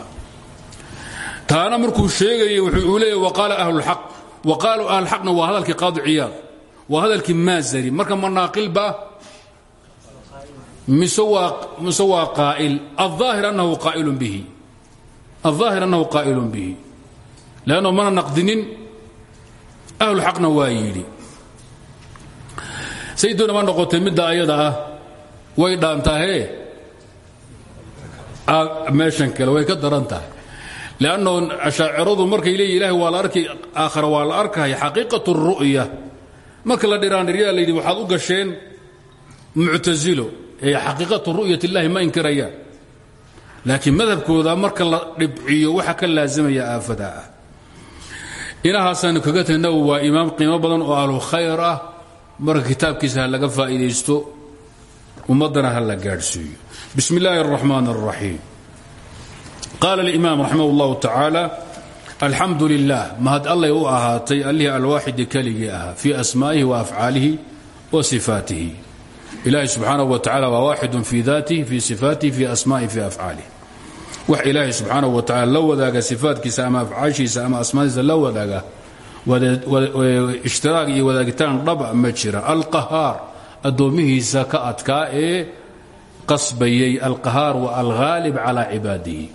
S1: taana markuu sheegayay wuxuu uu leeyahy waqaala ahlulxaq wa qaaluu ahlxaqna waa hadalkii qaadi ciyaad waa hadalkii maazari. Marka ma naaqil baa mise waa qaa'il lanno mana naqdinin ahlu xaqna waa yidhi say doona ma noqotay midda ayada ah way dhaantahee meeshan kale way ka daran tahay leanno ashaaciradu markay leeyihi ilahay waa la arki aakhara waa la arkaya xaqiiqat اru'ya marka la dhiraaniryaa la yidhi waxaad u gasheen muctasilo ee xaqiiqatu ru'yat illahi ma inkirayaan laakiin madhabkooda marka la dhibciyo waxa ka laasimaya aafadaa ah inahaasaanu kaga tagna waa imaam qiimo badan oo ahlu khayr ah marka kitaabkiisa ha laga faa'iidaysto ummaddana ha la gaadhsiiyo بسم الله الرحمن الرحيم قال الإمام رحمه الله تعالى الحمد لله مهد الله u ahaatay allihii alwaaxidi keligii ahaa fii asmaa'ihi وأfعaalihi وصفاaته ilahi subxaanaه wa tacala waa waaxidun fii daatihi fii sifaatihi fii asmaa'ihi fii afcaalihi wax ilaahay subxaanaه wa tacala la wadaaga sifaatkiisa ama afcaashiisa ama asmaadiisa la wadaaga ishtiraag iyo wadaagitaan dhaba ma jira. Alqahaar addoomihiisa ka adkaa ee qasbayay alqahaar wa alghaalib calaa cibaadihi.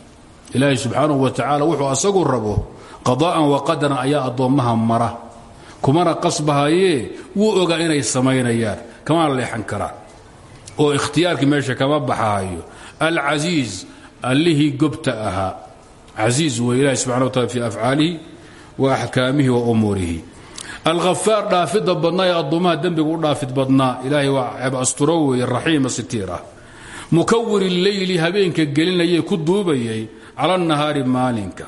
S1: Ilaahay subxaanahu wa tacaala wuxuu asagu rabo qadaa'an wa qadaran ayaa addoommaha mara. Kumana qasbahayee wuu ogaa inay samaynayaan. Kamana leexan karaan oo ikhtiyaarkii meesha kama baxahayo alcasiiz allihii gobta ahaa casiiz wey ilahi subxana wa taala fii afcaalihi wa axkaamihi wa umuurihi. Alhafaar dhaafidda badnaa ee addoommaha dembiga u dhaafid badnaa ilaahay waa ceeb asturo weeye raxiima sitiir ah. Mukawir leyli habeenka gelinayay ku duubayay cala nahaari maalinka.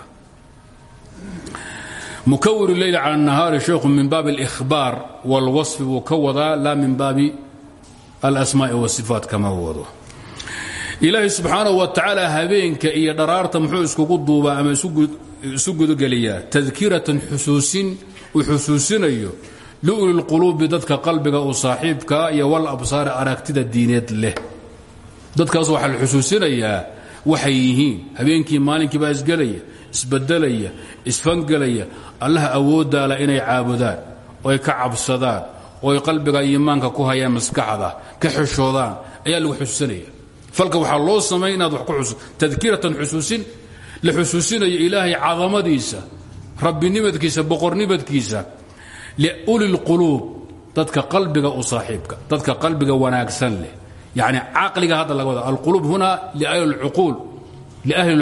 S1: Mukawir leyli cala nahaari sheekhu min baabi alihbaar walwasfi buu ka wadaa laa min baabi alasmaa'i wasifaat kama wado ilaahay subxaanahu wa tacaala habeenka iyo dharaarta muxuu iskugu duubaa ama isu gudogeliyaa tadkiratan xusuusin uu xusuusinayo liuli lquluubi dadka qalbiga uu saaxiibkaa iyo wal absaari aragtida diineed leh. Dadkaas waxaa la xusuusinayaa waxay yihiin habeenkii maalinkii baa isgelaya isbedelaya isfangelaya allaha awooddaala inay caabudaan oy ka cabsadaan oy qalbiga iimaanka ku hayaan maskaxda ka xishoodaan ayaa lagu xusuusinaya falka waxaa loo samay inaad wax ku tadkiratan xusuusin la xusuusinayo ilaahay cadamadiisa rabbinimadkiisa boqornimadkiisa liuli lquluub dadka qalbiga u saaxiibka dadka qalbiga wanaagsan leh. Yani caqliga hadda laga wada alquluub huna liahli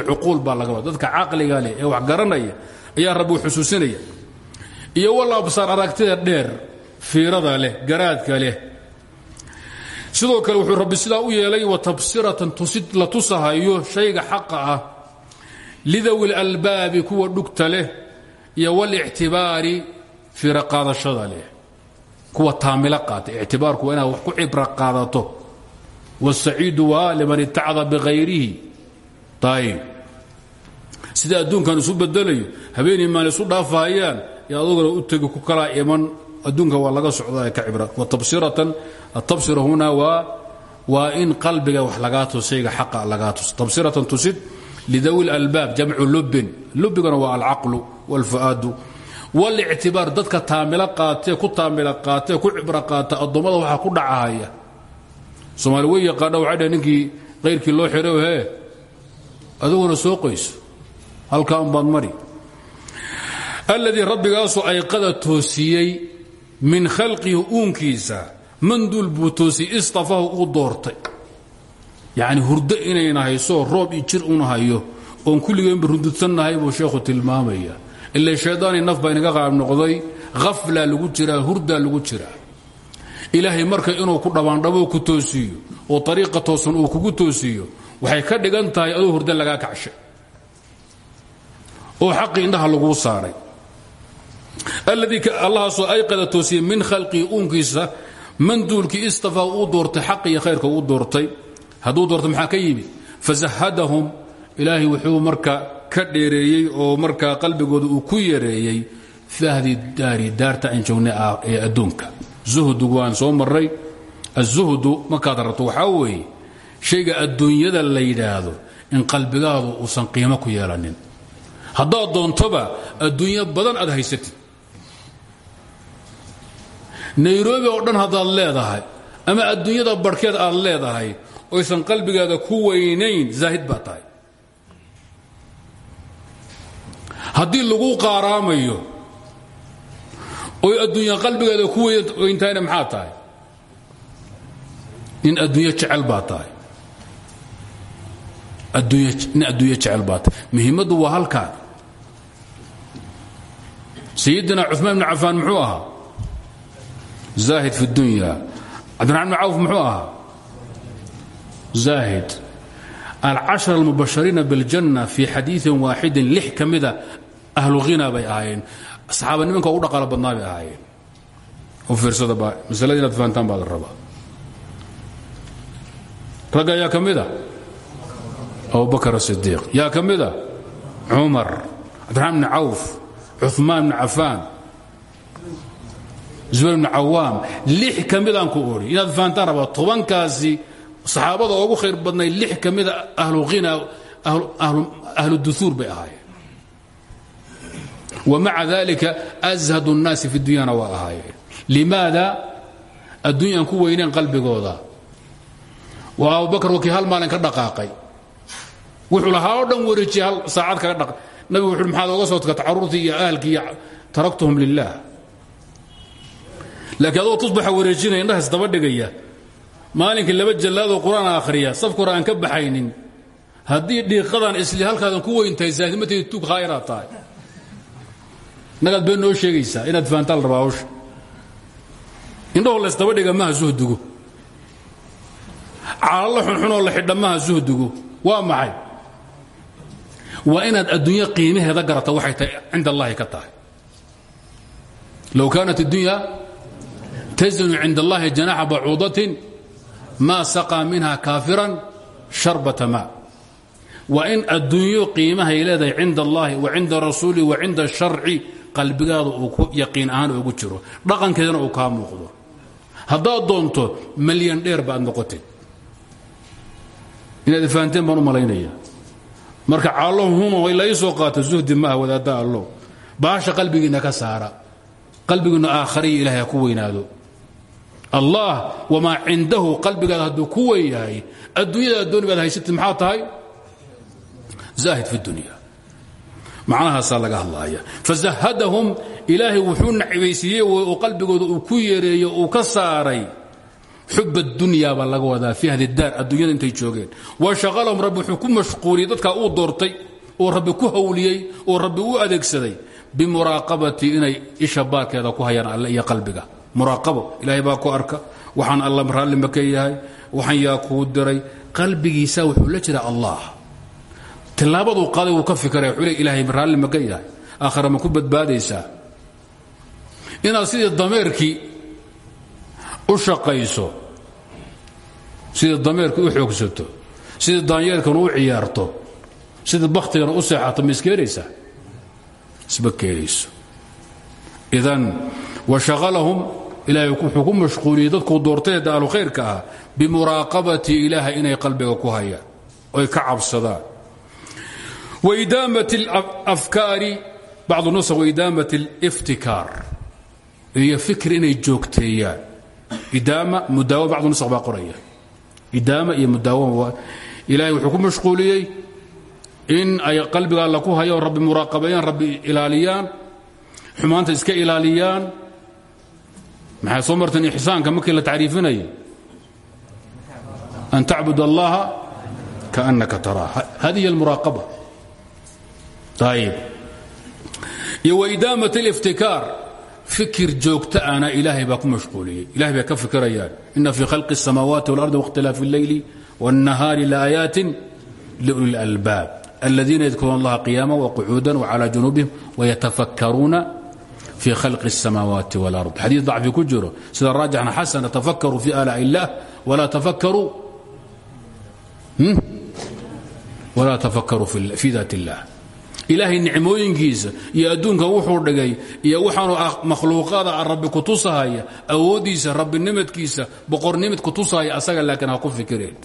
S1: اlcuquul baa laga wada. Dadka caqliga leh ee wax garanaya ayaa rabbi xusuusinaya. Iyo walla absaar aragtida dheer fiirada leh garaadka leh sidoo kale wuxuu rabbi sidaa u yeelay watabsiratan tusid la tusahayo shayga xaqa ah lidawi lalbaabi kuwa dhugta leh iyo walictibaari fiiraqaadashada leh. Kuwa taamilo qaata ictibaarku waa inaad wax ku cibra qaadato. Wاsaciidu waa liman itacda bihayrihi ayb sida adduunkan isu bedelayo habeenii maalin isu dhaafahayaan iyo aduguna u tegi ku kalaa iman adduunka waa laga socdaa ka cibra. Watabsiratan atabsira huna waa waa in qalbiga wax lagaa tusayga xaqa lagaa tus. Tabsiratan tusid lidawi lalbaab jamcu lubbin. Lubbigana waa alcaqlu walfu'aadu. Wاlاctibaar dadka taamilo qaatee ku taamilo qaatee ku cibro qaata addoommada waxaa ku dhacahaya soomaali way yaqaana waxay dhah ninkii qayrkii loo xidhay hee aduguna soo qoyso halkaa unbaad mari. Alladii rabbigaasoo ayqada toosiyey min khalqihi uunkiisa manduul buu toosiyey istafahu uu doortay. Yacni hurdo inayna hayso roob iyo jir una hayo oon kulligeenba rundudsannahay buu sheekhu tilmaamaya. Ila shaydaani naf baa inaga qaab noqday haflaa lagu jiraa hurdaa lagu jiraa. Ilaahay marka inuu ku dhabaandhabo ku toosiiyo oo ariiqa toosan uu kugu toosiiyo waxay ka dhigan tahay aduu hurdo lagaa kacshay oo xaqii indhaha laguu saaray alladii allahaasoo ayqada toosiyey min khalqihi uunkiisa manduulkii istafaa uu doortay xaqi iyo khayrka uu doortay hadduu doortay maxaa ka yimid fazahadahum ilaahay wuxuu marka ka dheereeyey oo markaa qalbigooda uu ku yareeyey fahdi daari daarta aan joognay ee adduunka zuhdigu waan soo maray azuhdu markaad rabto waxaa weeye shayga adduunyada la yidhaahdo in qalbigaadu uusan qiimo ku yeelanin haddaad doontoba adduunyo badan aad haysatid nairobi oo dhan haddaad leedahay ama adduunyada barhkeed aad leedahay oysan qalbigaada ku weynayn zaahid baa tahay. Haddii lagu qaaraamayo oy adduunya qalbigeeda ku weyntahayna maxaa tahay? Nin adduunyo jecel baa tahay. Nin muhiimaddu waa halkaan. Sayidina cuثmaan bn cafaan muxuu ahaa zaahid fi dunya cabdirxmaan bn cawf muxuu ahaa zaahid alcashara almubashariina biاljanna fii xadiiin waaxidin lix ka mida ahlu hina bay ahaayeen saxaabanimanka ugu dhaqaalo badnaa bay ahaayeen u fiirsadaba masalada inaad fahantaan baad rabaa rag ayaa ka mida abubakr asidiiq yaa ka mida cumar cabdiraxmaan bn cawf cumaan bn cafaan zubayr bni cawaam lix ka ku odhi inaad fahantaan tobankaasi saxaabada ugu khayr badnay lix ka mida ahlu hina ahlu duhuur bay ahaayeen. Wmaca dalika ashad الnaasi fi dunyana waa ahaayeen. Limaada adduunyaan ku weyneen qalbigooda. Waa abubakar wakii hal maalin ka dhaqaaqay. Wuxuu lahaa oo dhan wareejiye hal saacad kaga dhaq nabigu wuxu maxaad oga soo tagta caruurtii iyo ahalkii iyo taraktuhum lilah laakiin adoo tusbaxa wareejinaya indhahaas daba dhigaya. Maalinkii laba jallaadoo qur'aan akhriya safka hore ka baxaynin. Haddii dhiiqadan isli halkaadan ku weyntahay saahidmateeda tug khaayaraad tahay. Nagaad been noo sheegaysaa inaad la rabaa hawsha. Indhahoo laysdaba dhiga maha suhdigu la xidha maha waa maxay? Waa inaad adduunyo qiimaheeda garata waxay tahay cinda allahi ka tahay. Low kaanat اdunya tasinu cinda allahi janaxa bacuudatin maa saqaa minha kaafiran sharbata ma waa in adduunyo qiimahay leedahay cinda allahi wa cinda rasuuli wa cinda sharci qalbigaada uu yaqiin ahaan ugu jiro dhaqankeedana uu kaa muuqdo haddaad doonto malyan dheer baad noqotid inaad fahanteen baan u malaynaya marka caallohuno la ii soo qaato zuhdi maaha wadaadda allow baasha qalbigiinna ka saara qalbigiinna weynaado allah wamaa cindahu qalbigaada hadduu ku weyn yahay adduunyada addooni baad haysatid maxaa tahay? Zaahid fi dunya. Macnahaasaa laga hadlaaya. Fazahadahum ilaahay wuxuu nacbaysiiyey oo qalbigooda uu ku yeereeyo uu ka saaray. Xub addunya baa laga wadaa fi ahli daar adduunyada intay joogeen. Wa shaqalahum rabbi wuxuu ku mashquuliyey uu doortay oo rabbi ku hawliyey oo rabbi u adeegsaday bimuraaqabati inay isha baarkeeda ku hayaan alle iyo qalbiga muraaqabo. Ilaahay baa ku arka. Waxaan alla raallima ka yahay. Waxaan yaa kuu diray. Qalbigiisa wuxuu la jira allah. Tilaabaduu qaaday ka fikiraya xule ilaahay raalli ma ka yahay? Aakhira ma ku badbaadaysaa? Inaad sidii dameerkii u shaqayso sidii dameerkii u xoogsato sidii daanyeerkan u ciyaarto sidii bakhtigana u seexato ma iskeenaysaa idan washaqalahum ilaahay wuxuu ku mashquuliyey dadkuu doortay ee khayrka ah bimuraaqabati ilaahay inay qalbiga ku hayaan oy ka cabsadaan. Waidaamati alafkaari bacdu nusakh waidaamati aliftikaar iyo fikir inay joogteeyaan. Idaama mudaawo bacdu nusakh baa qoraya. Idaama iyo mudaawo ilaahay ku mashquuliyey in ay qalbiga alla ku hayaan rabbi muraaqabeeyaan rabbi ilaaliyaan xumaanta iska ilaaliyaan maxay soo marteen ixsaanka markii la tacriifinayay an tacbud allaha kaannaka taraa hadihi almuraaqaba ayib iyo waidaamat اliftikaar fikir joogta ana ilaahay baa ku mashquuliyey ilahay bay ka fikirayaan ina fii khalqi الsamaawaati wاlardi waاkhtilaafi اlleyli wالnahaari laayaatin liuli اlalbaab aladiina yadkuruuna allaha qiyaama waqcuuda wcalى junuubihim wayatafakkaruuna fii khalqi الsamaawaati wاlard xadiis dacfi ku jiro sida raajixna xasana tafakkaruu fi alaa illah walaa tafakkaruu walaa tafakkaruu fi daat اllah ilaahay nicmooyinkiisa iyo adduunka wuxuu dhigay iyo waxaanu makhluuqaada rabbi kutusahaya awooddiisa rabbinimadkiisa boqornimad kutusahaya asaga laakiin ha ku fikireen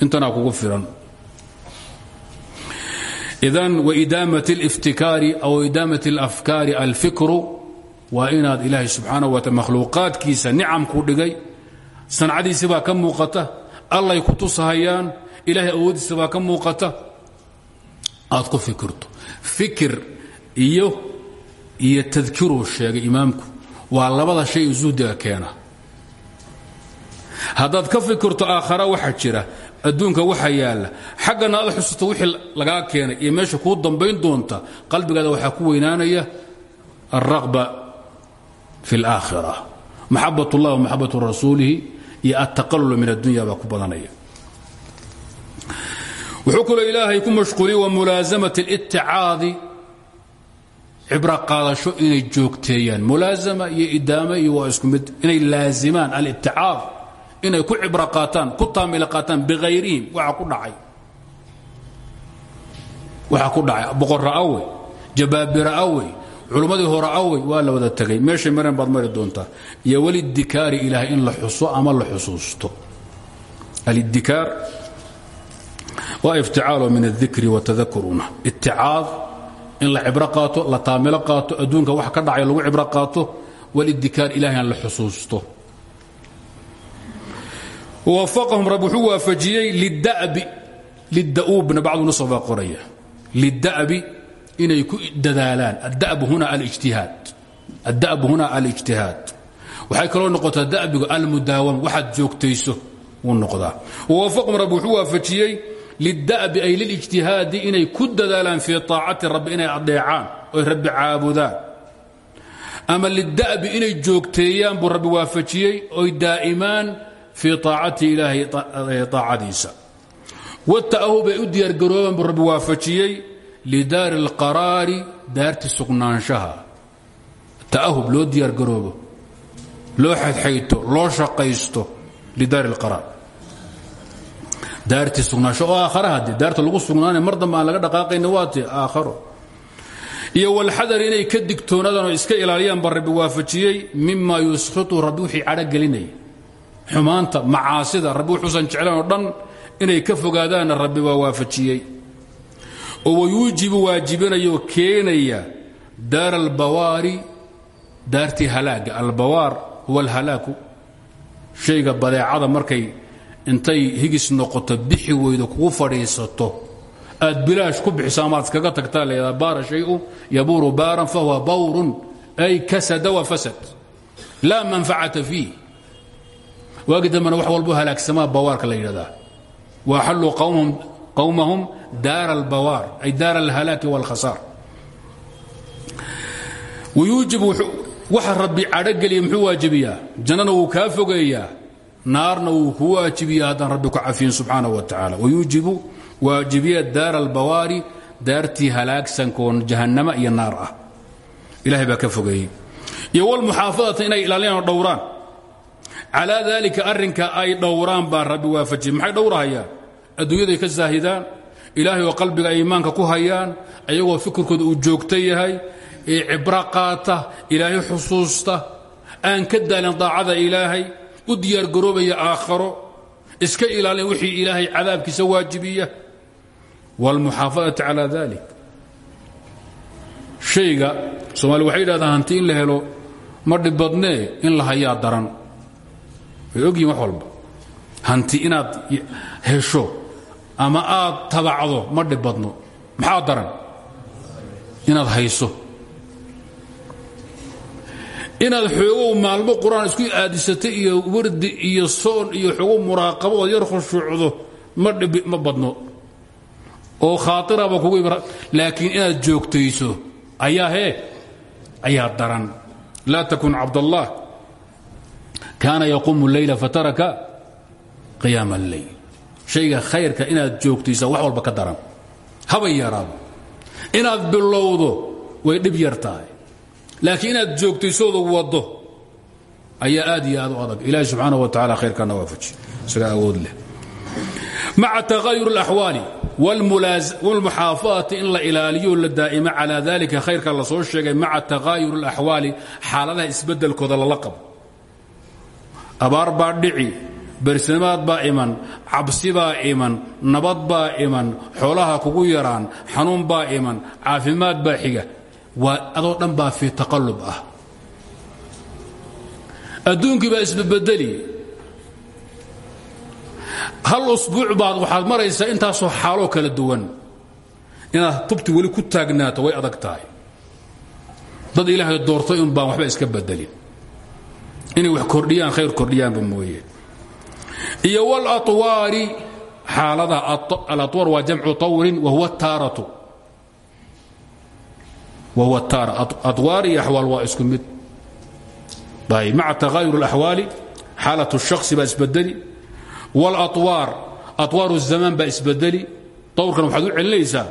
S1: intanaa kugu firan idan waidaamat اliftikaari aw idaamat اlafkaari alfikru waa inaad ilaahay subxaanaه wa taala makhluuqaadkiisa nicamku dhigay sancadiisi baa ka muuqata allay kutusahayaan ilahay awooddiisa baa ka muuqata aad ku fikirto fikir iyo iyo tadkiruu sheegay imaamku waa labada shay ee zuhdiga keena haddaad ka fikirto aakhara waxa jira adduunka waxa yaalla xaggana aad xusuusto wixii lagaa keenay iyo meesha kuu dambayn doonta qalbigaada waxaa ku weynaanaya alraqba fi اlaakhira maxabat اllah wa maxabat rasuulihi iyo altaqalul min addunya baa ku badanaya wuxuu kaloo ilaahay ku mashquuliyey wa mulaasamat اliticaadi cibro qaadasho inay joogteeyaan mulaasama iyo idaame iyo waa isku mid inay laazimaan aliticaad inay ku cibro qaataan ku taamila qaataan bihayrihim waxa ku dhacay. Waxa ku dhacay. Boqorra awey jabaabira awey culummadii hore awey waa la wada tegay. Meeshay mareen baad mari doontaa iyo welidikaari ilaahay in la xuso ama la xusuusto. Alidikaar waa ifticaalo min اdikri watadakuruna iticaad in la cibro qaato la taamilo qaato adduunka wax ka dhacay lagu cibro qaato walidikaar ilahay aan la xusuusto wafaqahum rabbi wuxuu waafajiyey lidabi lida'uubna bacdu nusf baa qoraya. Lidabi inay ku dadaalaan adab huna alijtihaad addabu huna alijtihaad. Waxay kaloo noqotaa dabigu almudaawam waxaad joogtayso wuu noqdaa. Wawafaqahum rabbi wuxuu waafajiyey lidabi ay lilijtihaadi inay ku dadaalaan fii aacati rabbi inay adeecaan oy rabbi caabudaan. Ama lidabi inay joogteeyaan buu rabbi waafajiyey oy daa'imaan fii aacati ilaahay aacadiisa wata'ahub ay u diyaargaroobaan buu rabbi waafajiyey lidaari اlqaraari daarti sugnaanshaha. Ta'ahub loo diyaargaroobo loo xadxayto loo shaqaysto lidaari اlqaraar daartii sugnaansho oo aakhara haddee daarta lagu sugnaanay mar dambe aan laga dhaqaaqayna waati aakharo. Iyo walxadar inay ka digtoonaadaan oo iska ilaaliyaan baa rabbi waafajiyey mima yuskhitu rabbi wixii xumaanta macaasida rabbi wuxuusan jeclayn oo dhan inay ka fogaadaanna rabbi waa waafajiyey. oo wayuujibu waajibinayoo keenaya daar albawaari daartii halaaga. Albawaar huwa alhalaaku. Shayga badeecada markay intay higis noqoto bixi weydo kugu fadhiisato aad bilaash ku bixiso amaad iskaga tagtaa laydaa baara shayu yabuuru baaran fahuwa bawrun ay kasada wa fasad laa manfacata fiih waagi dambena wax walbo halaagsamaa bawaarka la yidhahdaa. Waaxalluu qawmahum daara albawaar ay daara alhalaaki wاlkhasaar wayuujib waxa rabbi cadhogeliya muxuu waajibiyaa? Jannana wuu kaa fogeeyaa naarna wuu ku waajibiya haddaan rabbi ku cafiyin subxaanaه wa tacaala. Wayuujibu waajibiya daara albawaari daartii halaagsankoon jahannama iyo naar ah. Ilahay baa ka fogeeyey. Iyo inay ilaaliyaan oo calaa daalika arrinka ay dhowraan baa rabbi waafajiyey. Maxay dhowrahayaan? Adduunyaday ka saahidaan ilaahay oo qalbiga ay iimaanka ku hayaan ayagoo fikirkooda uu joogto yahay ee cibro qaata xusuusta aan ka daalin daacada ilaahay u diyaargaroobaya aakharo iska ilaalin wixii ilaahay cadaabkiisa waajibiya. Wاlmuxaafadati calى dalik shayga somaali waxay yidhahdaan hanti in la helo ma dhib badnee in la hayaa daran way ogyihiin wax walba. Hanti inaad hesho ama aad tabacdo ma dhib badno maxaa daran? Inaad hayso. Inaad xoogow maalmo qur'aan isku aadisatay iyo wardi iyo soon iyo xoogo muraaqabo ood yar khushuucdo ma badno. Oo khaairaba kugu laakiin inaad joogtayso ayaa hee? Ayaa daran. Laa takun cabdallah kaana yaquumu leyla fataraka qiyaama alleyl shayga khayrka inaad joogtaysa wax walba ka daran habay yaraado inaad bilowdo way dhib yar tahay laakiin inaad joogtaysooda wado ayaa aad iyo aad u adag ilahi subxaana wa tacala khayrkana waafaji isaga awood leh maca tagayur اlaxwaali wاlmuxaafadati in la ilaaliyo la daa'imo calaa dalika khayrka la soo sheegay maca tagaayur اlaxwaali xaaladaha isbeddelkooda lala qabo abaar baa dhici bersamaad baa iman cabsi baa iman nabad baa iman xoolaha kugu yaraan xanuun baa iman caafimaad baa xiga. Waa adoo dhan baa fii taqallub ah. Adduunkii baa isbabedeli hal usbuuc baad waxaad maraysaa intaasoo xaaloo kala duwan. Inaad tubti weli ku taagnaato way adag tahay. Dad ilaahay doortay un baan waxba iska bedelin inay wax kordhiyaan khayr kordhiyaanba mooye iyo wاlaطwaari xaalada alaطwaar waa jamcu طawrin wahuwa taaratu wahuwa taara aطwaar iyo axwaal waa isku mid ayb maca tagaayur اlaxwaali xaalaة الشhakhصi baa isbedeli wاlaطwaar aطwaar الzamaan baa isbedeli طawrkan waxaad u celinaysaa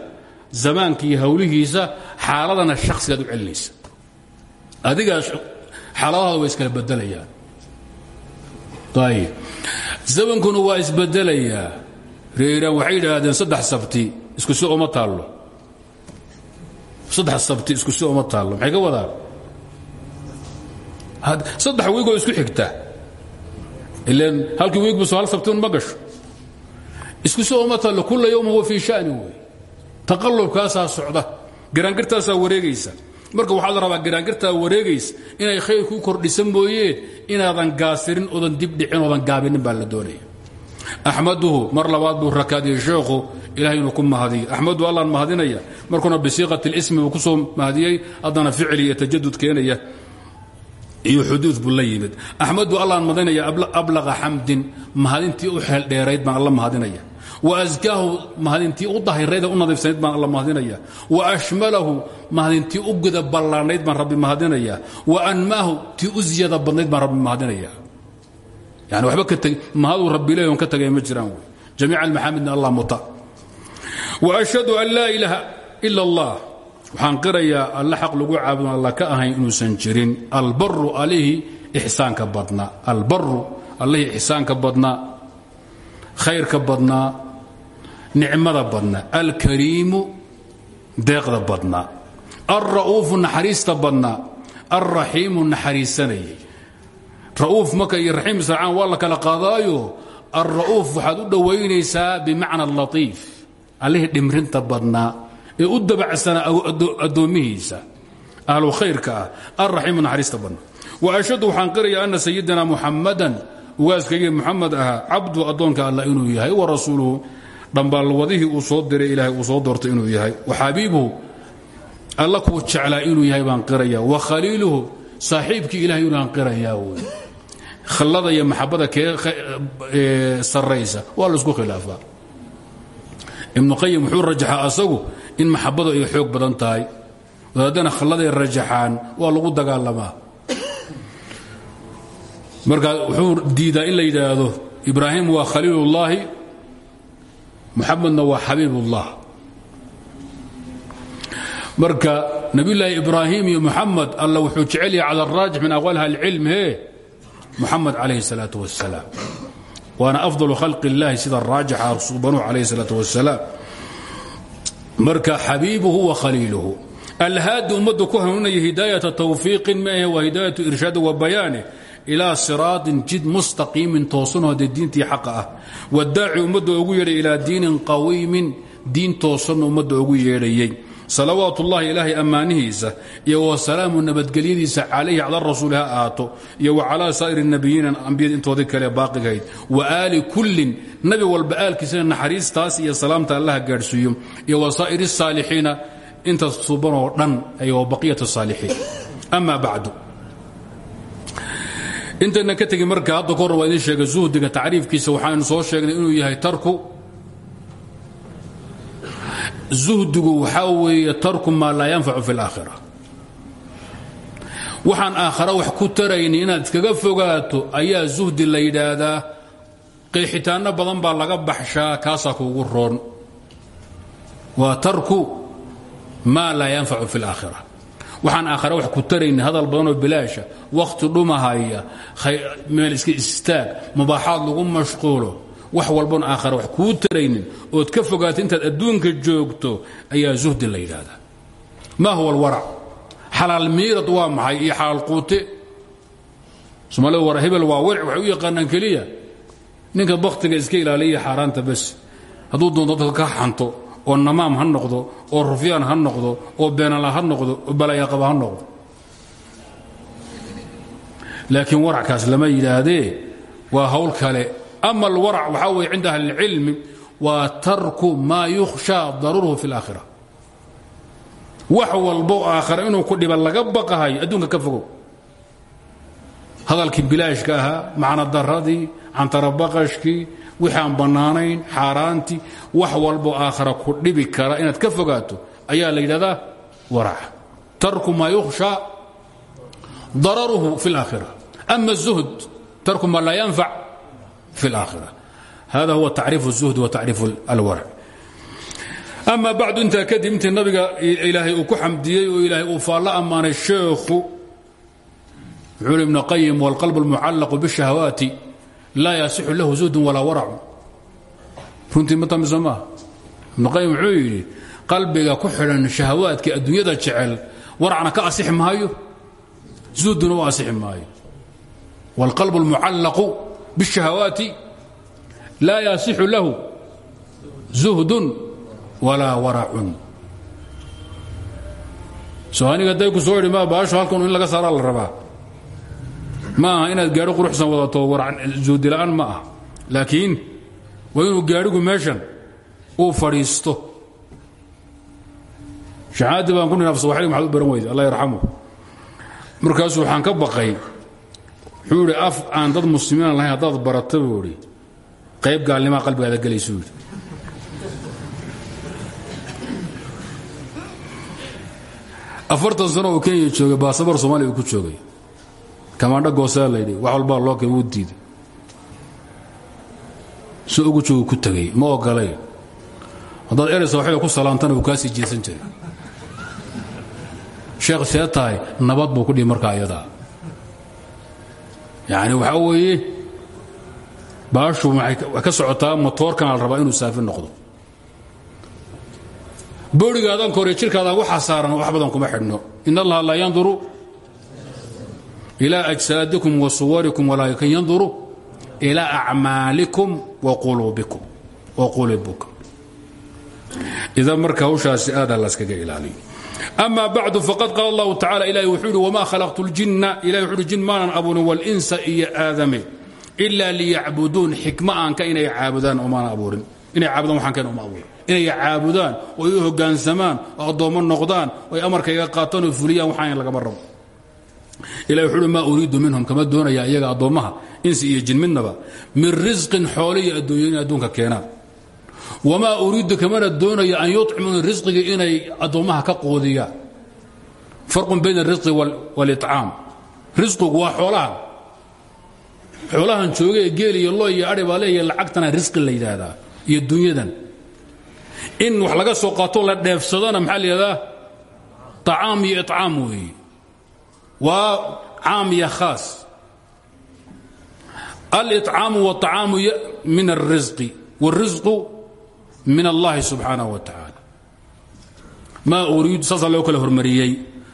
S1: zamaanka iyo hawlihiisa xaaladana shakhsigaad u celinaysa adigaa xaaladahaada way iskala bedelayaan ayb zamankuna waa isbedelayaa. Reeraan waxay yidhaahdeen saddex sabti isku si oma taallo. Saddex sabti isku si oma taallo. Maxay ka wadaan? Saddex wiigoo isku xigta. Ilan halkii wiigbuso hal sabti un ma gasho. Isku si oma taallo kulla yowma huwa fii sha'ni wey. Taqallubkaasaa socda. Garaangirtaasaa wareegaysa marka waxaa la rabaa garaangirtaa wareegaysa inay khayr ku kordhisa mooyeen inaadan gaasirin oodan dibdhicin oodan gaabinin baa la doonaya. Axmaduhu mar labaad buu rakaadiyey sheekhu ilahay inuu ku mahadiyo axmadu mahadinaya markuuna bisiiqati اlismi buu ku soo mahadiyey haddana ficli iyo tajadud keenaya. Iyo xuduud buu la yimid. Axmadu allaan ablaqa xamdin mahadintii u xeel dheerayd baan alla mahadinaya waskaahu mahadintii u dahirayd u nadiifsanayd baan alla mahadinaya. Waashmalahu mahadintii u guda ballaanayd baan rabbi mahadinaya. Waanmaahu tii u ziyada badnayd baan rabbi mahadinaya. Yani waba mahaduu rabbi leon ka tagay ma jiraan wy jamiic almaxaamidna allah muta. Waashhadu an laa ilaaha ila allah waxaan qirayaa alla xaq lagu caabudon alla ka ahayn inuusan jirin. Albaru alihi ixsaanka badnaa. Albaru allihii ixsaanka badnaa. Khayrka badnaa nicmada badnaa alkariimu deeqda badnaa alra'uufu naxariista badnaa alraxiimu naxariisanayay. Ra'uuf marka iyo raxiim israacaan waa la kala qaadaayo? Alra'uuf waxaad u dhowaynaysaa bimacna latiif allihii dhimrinta badnaa ee u dabacsanaa addoommihiisa ahlu khayrka ah alraxiimu naxariista badnaa wa ashhadu waxaan qirayaa ana sayidina muxammadan ugaaskaygii muxamed ahaa cabdu addoonka alla inuu yahay wa rasuuluhu dhambaalwadihii uu soo diray ilaahay uu soo doortay inuu yahay. Wa xabiibuhu alla kuu jeclaa inuu yahay baan qirayaa. Wa khaliiluhu saaxiibkii ilahay inaan qirayaa wey khallada iyo maxabada kee sarraysa waa la isku khilaafaa. Ibnu qayim wuxuu rajaxaa asagu in maxabadu ay xoog badan tahay. Wadaadana khalladay rajaxaan waa lagu dagaalamaa. Marka wuxuu diidaa in la yidhaahdo ibraahim waa khaliilullaahi muxamedna waa xabiibullah marka nabiyulaahi ibraahim iyo muxamed alla wuxuu jecel yahay cala araajix min aqwaaliha alcilm he? Muxamed calayhi salaatu wasalaam waana afdalu khalqi illaahi sida raajixa subanuhu calayhi salaatu wasalaam marka xabiibuhu wa khaliiluhu. Alhaadi ummaddu ku hanuunaya hidaayata tawfiiqin maahe waa hidaayatu irshaadi wa bayaane ilaa siraaطin jid mustaqiimin toosanoo dee diintii xaqa ah. Wadaaci ummadda ugu yeedhay ilaa diinin qawiimin diin toosanna ummadda ugu yeedhayey salawaat ullahi ilaahay ammaanihiisa iyo wasalaamu nabadgelyadiisa calayhi cala rasuuli ha ahaato iyo wa calaa saa'iri nabiyiina ambiyada intoodii kale baaqigahayd wa aali kullin nabi walba aalkiisana naxariistaas iyo salaamta allaha gaadhsiiyo iyo wa saa'iri saalixiina inta subanoo dhan ay wa baqiyat saalixiin ama intayna ka tegin marka hadda kahor waa idin sheegay zuhdiga tacriifkiisa waxaanu soo sheegnay inuu yahay tarku. Zuhdigu waxaa weeye tarku maa laa yanfacu fi اlaakhira waxaan aakhara wax ku tarayni inaad iskaga fogaato ayaa zuhdi la yidhaahdaa qeexitaanno badan baa laga baxshaa kaasaa kuugu roon. Waa tarku maa laa yanfacu fi اlaakhira waxaan aakhare wax ku tarayni hadal badanoo bilaasha. Wakhti dhumahaya meel iska istaag mubaaxaad lagu mashquulo. Wax walboon aakhare wax kuu taraynin. Ood ka fogaato intaad adduunka joogto ayaa zuhdi la yidhaahdaa. Ma huwa alwarac xalaal miirad waa maxay iyo xalaal quute? Soomaalida war hebel waa waric waxay u yaqaanaan keliya. Ninka bakhtiga iska ilaaliya xaaraanta bas hadduu doonto dadka ka xanto oo namaam ha noqdo oo rufyaan ha noqdo oo beenala ha noqdo oo balaayaqaba ha noqdo. Laakiin warackaas lama yidhaahdee waa hawl kale. Ama alwarac waxaa weye cinda ahli اlcilmi waa tarku maa yukhshaa daruuruhu fi اlaakhira wax walbo aakhira inuu ku dhiba laga baqahayo adduunka ka fogow. Hadalkii bilaashka ahaa macno daradii cantarabaqashkii wixii aan bannaanayn xaaraantii wax walbo aakhira ku dhibi kara inaad ka fogaato ayaa la yidhahdaa warac tarku maa yukhsha dararuhu fi اlaakhira ama الzuhd tarku maa laa yanfac fi اlaakhira hada huwa tacriif الzuhd wa tacriif alwarac ama bacdu intaa kadib intii nabiga ilaahay uu ku xamdiyey oo ilaahay uu faallo ammaanay sheekhu wuxuu ibn qayim wاlqalb اlmucallaqu bالشhahawaati laa yasixu lahu zuhdun walaa waracu runtii ma tamisa maaha ibnu qayim wuxuu yidhi qalbiga ku xidhan shahawaadkii adduunyada jecel waracna ka asixi maayo zuhduna u asixi maayo wاlqalb اlmucallaqu bالشhahawaati laa yasixu lahu zuhdun walaa waracun so aniga hadday ku soo idhi ma baasho halkan in laga saaraa la rabaa ma aha inaad gaadho quruxsan wadato zuhdila'aan ma ah. Laakiin waa inuu gaadhigu meeshan uu fadhiisto. Shacaadi baan ku ninaafsa waxlig maxaad u baran weyda allah yarxamu markaasuu waxaan ka baqay wuxuu idhi af aan dad muslimiin lahayn haddaad barata buu idhi qayb gaalnimaa qalbigaada gelaysuu yidhi. Afartan sano oo kenya joogay kamaandho goosaa laydhi wax walbaa loo kay wuu diiday. So ugu joogu ku tegay ma ogolay haddaad eraysa waxba ku salaantana uu kaa sii jeesan jiray. Sheekh see nabad buu ku dhihi markaa iyadaa. Yacni waxaa weeye baashu waxay ka socotaa motoorkana la rabaa inuu saafi noqdo. Boorigaadan kore jirkaada waxa saaran wax badan kuma xidhno. In allaha laa yanduru ilaa ajsaadikum wa suwarikum walaakin yanduru ilaa acmaalikum wa quluubikum idan marka hawshaasi aada laskaga ilaaliyo ama bacdu faqad qaala allahu tacala ilahi wuxuu yidhi wma khalaqtu ljinna ilahi wuxuu yidhi jin maanan abuurin walinsa iyo aadame ila liyacbuduun xikma aanka inay caabudaan omaana abuurin inay caabudaan waxaan keen uma abuurin inay caabudaan oo ay u hoggaansamaan oo addoommo noqdaan oo ay amarkayga qaataan oo fuliyaan waxaan lagama rabo ilahi wuxuu uhi maa uriidu minhum kama doonaya iyaga addoommaha insi iyo jin midnaba min risqin xoole iyo adduunyo inay adduunka keenaan wamaa uriidu kamana doonaya an yuطcimuuna risqiga inay addoommaha ka qoodiyaan farqun bayna اrisqi wاlطcaam risqigu waa xoolahan xoolahan jooga ee geel iyo lo iyo adhi baa leeya lacagtana risqi la yidhaahdaa iyo dunyadan in wax laga soo qaato la dheefsadona maxaa la yidhahdaa طacaam iyo iطcaam weeye waa caam iyo khaas alطcaamu wالطacaamu min الrisqi wالrisqu min allahi subxaanaه wa tacaala maa uriidu saasaa loo kala hormariyey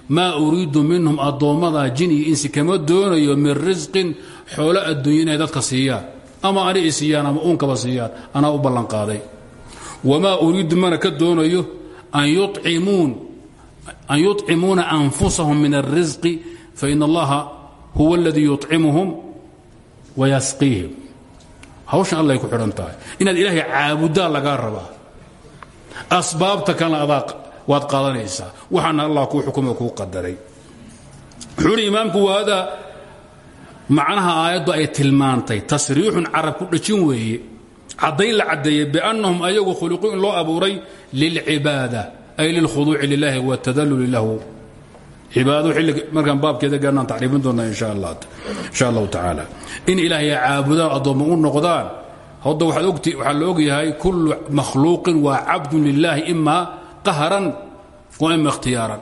S1: maa uriidu minhum addoommada jin iyo insi kama doonayo min risqin xoolo adduunya inay dadka siiyaan ama ani i siiyaan ama uunkaba siiyaan anaa u ballanqaaday wamaa uriidu mana ka doonayo an yuطcimuuna anfusahum min الrisqi fain allaha huwa اladii yuطcimuhum wayasqiihim hawshan allay ku xidhan tahay inaad ilaahay caabuddaa lagaa rabaa asbaabta kalena adaa waad qaadanaysaa waxaana allah kuu xukumay kuu qadaray wuxuu uhi imaamku macnaha aayaddu ay tilmaantay tasriixun carab ku dhajin weeye caddayn la caddeeyey biannahum ayagu khuliquu in loo abuuray lilcibaada ay lilkhuduuci lilahi watadalluli lahu cibaado xilli markaan baabkeeda gaarnaan tacriifin doonaa insha allahu tacaala in ilaahay caabudaan addoommo u noqdaan hadda waxaa la ogyahay kullu makhluuqin waa cabdun lilahi ima qahran wa ima ikhtiyaaran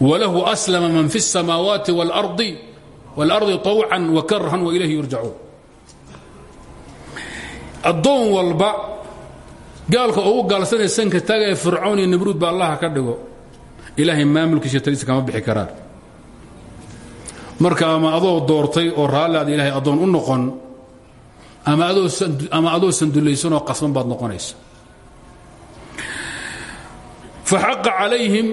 S1: walahu aslama man fi الsamaawaati wاlardi طawcan wakarhan wailayhi yurjacuun addoon walba gaalka ugu gaalsanay sanka taagaya fircoon iyo nabruud ba allaha ka dhigo ilaahay maamulkiisa taliisa kama bixi karaan. Marka ama adoo doortay oo raalli ilaahay addoon u noqon ama adoo sandulaysanoo qasban baad noqonaysa. Faxaqa calayhim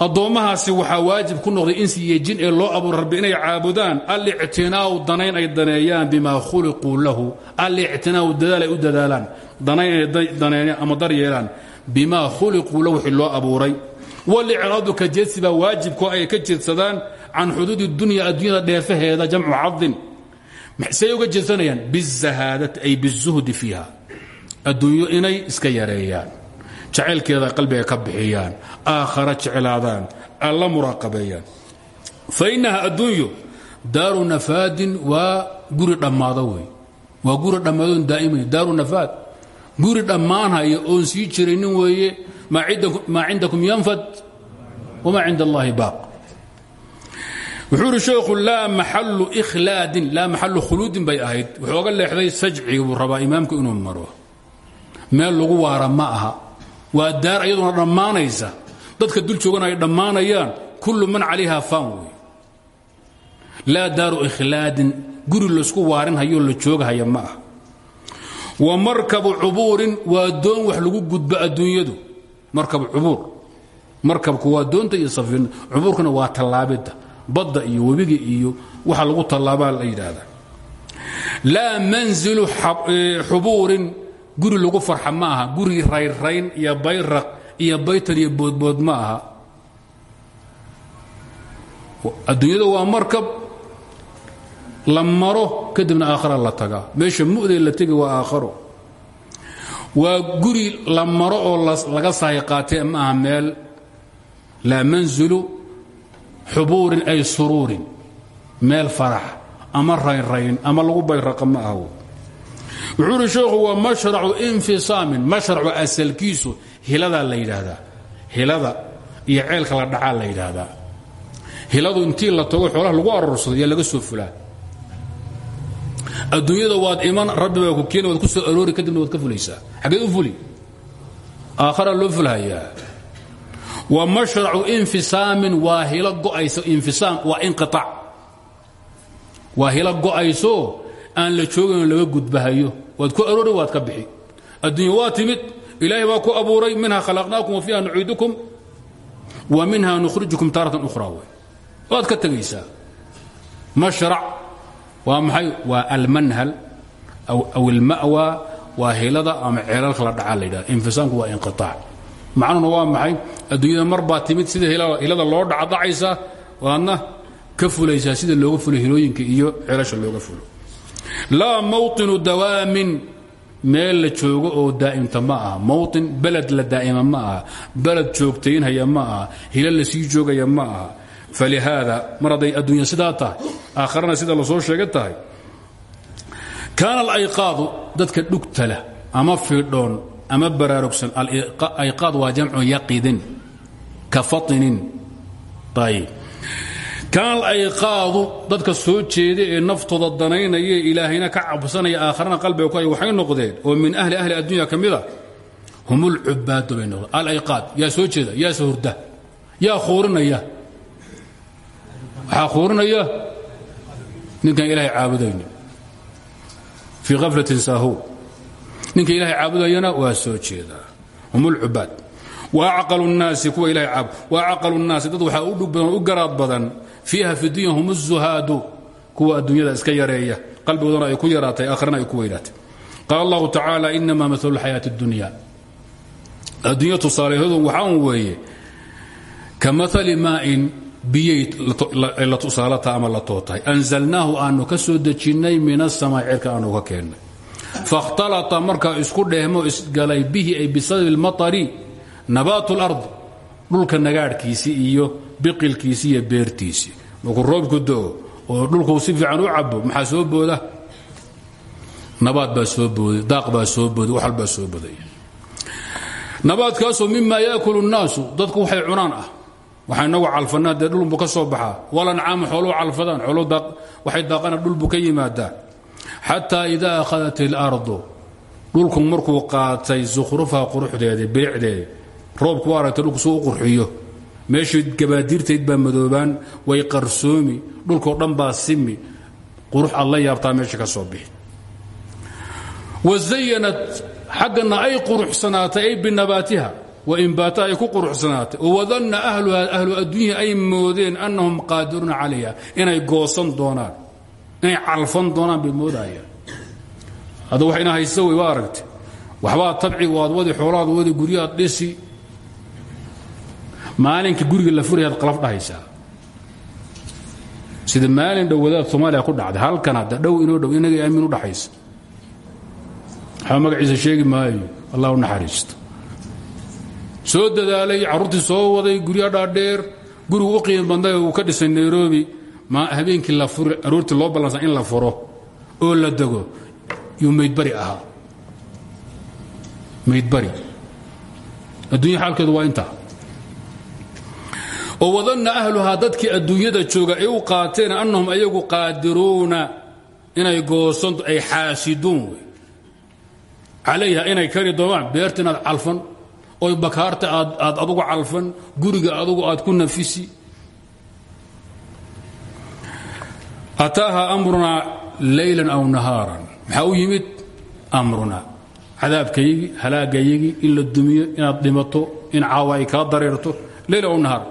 S1: addoommahaasi waxaa waajib ku noqday insi iyo jin ee loo abuura rabbi inay caabudaan alictinaau danayn ay daneeyaan bimaa khuliquu lahu alictinaau dadaal ay u dadaalaan danayn inay daneeyaan ama dar yeelaan bimaa khuliquu lahu wixii loo abuuray walicraadu ka jeedsi baa waajibko ay ka jeedsadaan can xuduudi dunya adduunyada dheefaheeda jamcu cadin say uga jeedsanayaan bizahaadati ay bizuhdi fiiha. Adduunyo inay iska yareeyaan. Jacaylkeeda qalbiga ka bixiyaan. Aakhara jeclaadaan. Alla muraaqabeeyaan. Fa innaha adduunyo daaru nafaadin waa guri dhammaado wey. Waa guri dhammaadon daa'imay daaru nafaad. Guri dhammaanhaya oon sii jiraynin weeye maa cindakum yanfad wamaa cinda allahi baaq wuxuu idhi sheekhu laa maxalu ikhlaadin laa maxalu khuluudin bay ahayd wuxuu oga leexday sajcigi buu rabaa imaamku inuu maro meel lagu waara ma aha waa daar iyaduna dhammaanaysa dadka dul joogana ay dhammaanayaan kullu man calayha faan wey laa daaru ikhlaadin guri laysku waarinhayoo la joogahaya ma ah wa markabu cubuurin waa doon wax lagu gudbo adduunyadu markab cubuur markabku waa doonta iyo safiina cubuurkuna waa tallaabidda badda iyo webiga iyo waxa lagu tallaabaa la yidhaahdaa. Laa manzilu xubuurin guri lagu farxa ma aha guri rayrrayn iyo bayraq iyo baytan iyo boodbood ma aha. Adduunyada waa markab la maro kadibna aakhara la tagaa. Meesha mu'day la tegi waa aakharo waa guri la maro oo laga sahay qaatee ma aha meel laa manzilu xubuurin ay suruurin meel farax ama raynrayn ama lagu bayraqa ma aha wuxuu uhi sheekhu waa mashracu infisaamin mashracu asalkiisu hiladaa la yidhaahdaa. Hilada iyo ceelka la dhacaa la yidhaahdaa. Hiladu intii la tago xoolaha lagu aroorsado yaa laga soo fulaa adduunyada waad iman rabbi baa ku keeni waad ku soo aroori kadibna waad ka fulaysaa. Xaggeed u fuli? Aakhara loo fulhayaa wa mashracu infisaamin waa hilo go'ayso. Infisaam waa inqiaac waa hilo go'ayso aan la joogayno laga gudbahayo. Waad ku aroori waad ka bixi. Adduunya waa timid. Ilaahay baa ku abuuray minha khalaqnaakum wa fiiha nuciidukum wa minha nukhrijukum taaratan ukhra waad ka tegaysaa mashrac waa maxay? Waa almanhal aw alma'wa? Waa hilada ama ceelalka la dhacaa la infisaamku waa inqiaac macnuhuna waa maxay? Adduunyada mar baa timid sida hilada loo dhacdhacaysa waadna ka fulaysaa sida looga fulo hilooyinka iyo ceelasha looga fulo. Laa mawطinu dawaamin. Meel la joogo oo daa'imta ma aha. Mawطin beled la daa'ima ma aha. Beled joogtaynhaya ma aha. Hilo la sii joogaya ma aha falihaada mar hadday adduunya sidaa tahay aakharana sida la soo sheega tahay kaana alayqaadu dadka dhugtala ama fiidhoon ama baraarugsan ayqaad waa jamcu yaqidin ka faطinin ayb kaana alayqaadu dadka soo jeeda ee naftooda danaynaya ilaahayna ka cabsanaya aakharana qalbiga ku ay waxay noqdeen oo min ahli ahli addunya ka mida hum waxaa huurinaya ninkaan ilaahay caabudayni fii haflatin saahu ninka ilaahay caabudayana waa soo jeedaa hum ulcubaad. Waacqalu nnaasi kuwa ilahay caabud waacaqalu nnaasi dad waxaa u dhug u garaad badan. Fiiha fi dunya hum uzuhaadu kuwa adduunyada iska yareeya. Qalbigoodana ay ku yaraatay aakhrana ay ku weynaatay. Qaala allahu tacaala inama maalu xayaati اdunya addunya tusaalayadood waxaan weeye ka maali biyay la tusaalata ama la tootahay anzalnaahu aanu ka soo dejinnay min asamaa cirka aanu ka keennay fakhtalata markaa isku dheehmo isgalay bihi ay bisababi lmatari nabaatu lard dhulka nagaadhkiisii iyo biqilkiisii iyo beertiisii. Markuu roobku do oo dhulku si fiican u cabo maxaa soo booda? Nabaad baa soo booday daaq baa soo booday waxal baa soo boday nabaadkaasoo mima yaakulu الnaasu dadku waxay cunaan ah waxaa inagu calfanaa dee dhulbu ka soo baxaa. Walancaama xooluu calfadaan waxay daaqana dhulbu ka yimaadaa. Xataa idaa akhadat اlardu dhulku markuu qaatay sukhrufaha quruxdeeda bilicdeeda roobku aragtay dhulku suu qurxiyo. Meeshii gabaadiirtayd baa madoobaan way qarsoomi dhulkoo dhan baa simi qurux aad la meesha ka soo bixi. Wazayanat xaggana ay quruxsanaatay ay binabaatiha wainbaataha ay ku quruxsanaatay wadanna ahluha ahlu adduunyahi ay moodeen annahum qaadiruuna calayha inay goosan doonaan inay calfan doonaan bay moodayaan hadda wax ina haysta wey waa aragtay waxbaad tabci waad wadi xoolaad wadi guryaad dhisi maalinka guriga la furayaad qalaf dhahaysaa sida maalin dhow wadaad soomaaliya ku dhacday halkan hadda dhow inoo dhow inaga aamin u dhaxaysa waxba magaciisa sheegi maayo allah u soo dadaalay carruurtii soo waday gurya dhaadheer gurigu u qiim badnay uu ka dhisay nairobi. Habeenkii aroortii loo ballansan in la furo oo la dego. Yuu maydbari ahaa. Maydbari adduunya xaalkeedu waa intaa. Oo wadanna ahluhaa dadkii adduunyada jooga ay u qaateen annahum ayagu qaadiruuna inay goosan ay xaasiduun wey. Calayha inay kari doonaan beerta oy bakaarta aad adugu calfan guriga adugu aad ku nafisi. Ataaha amrunaa laylan aw nahaaran. Maxaa u yimid? Amrunaa cadaabkayagii halaagayagii in la dumiyo inaad dhimato in caawa ay kaa dareerto. Leyl aw nahaar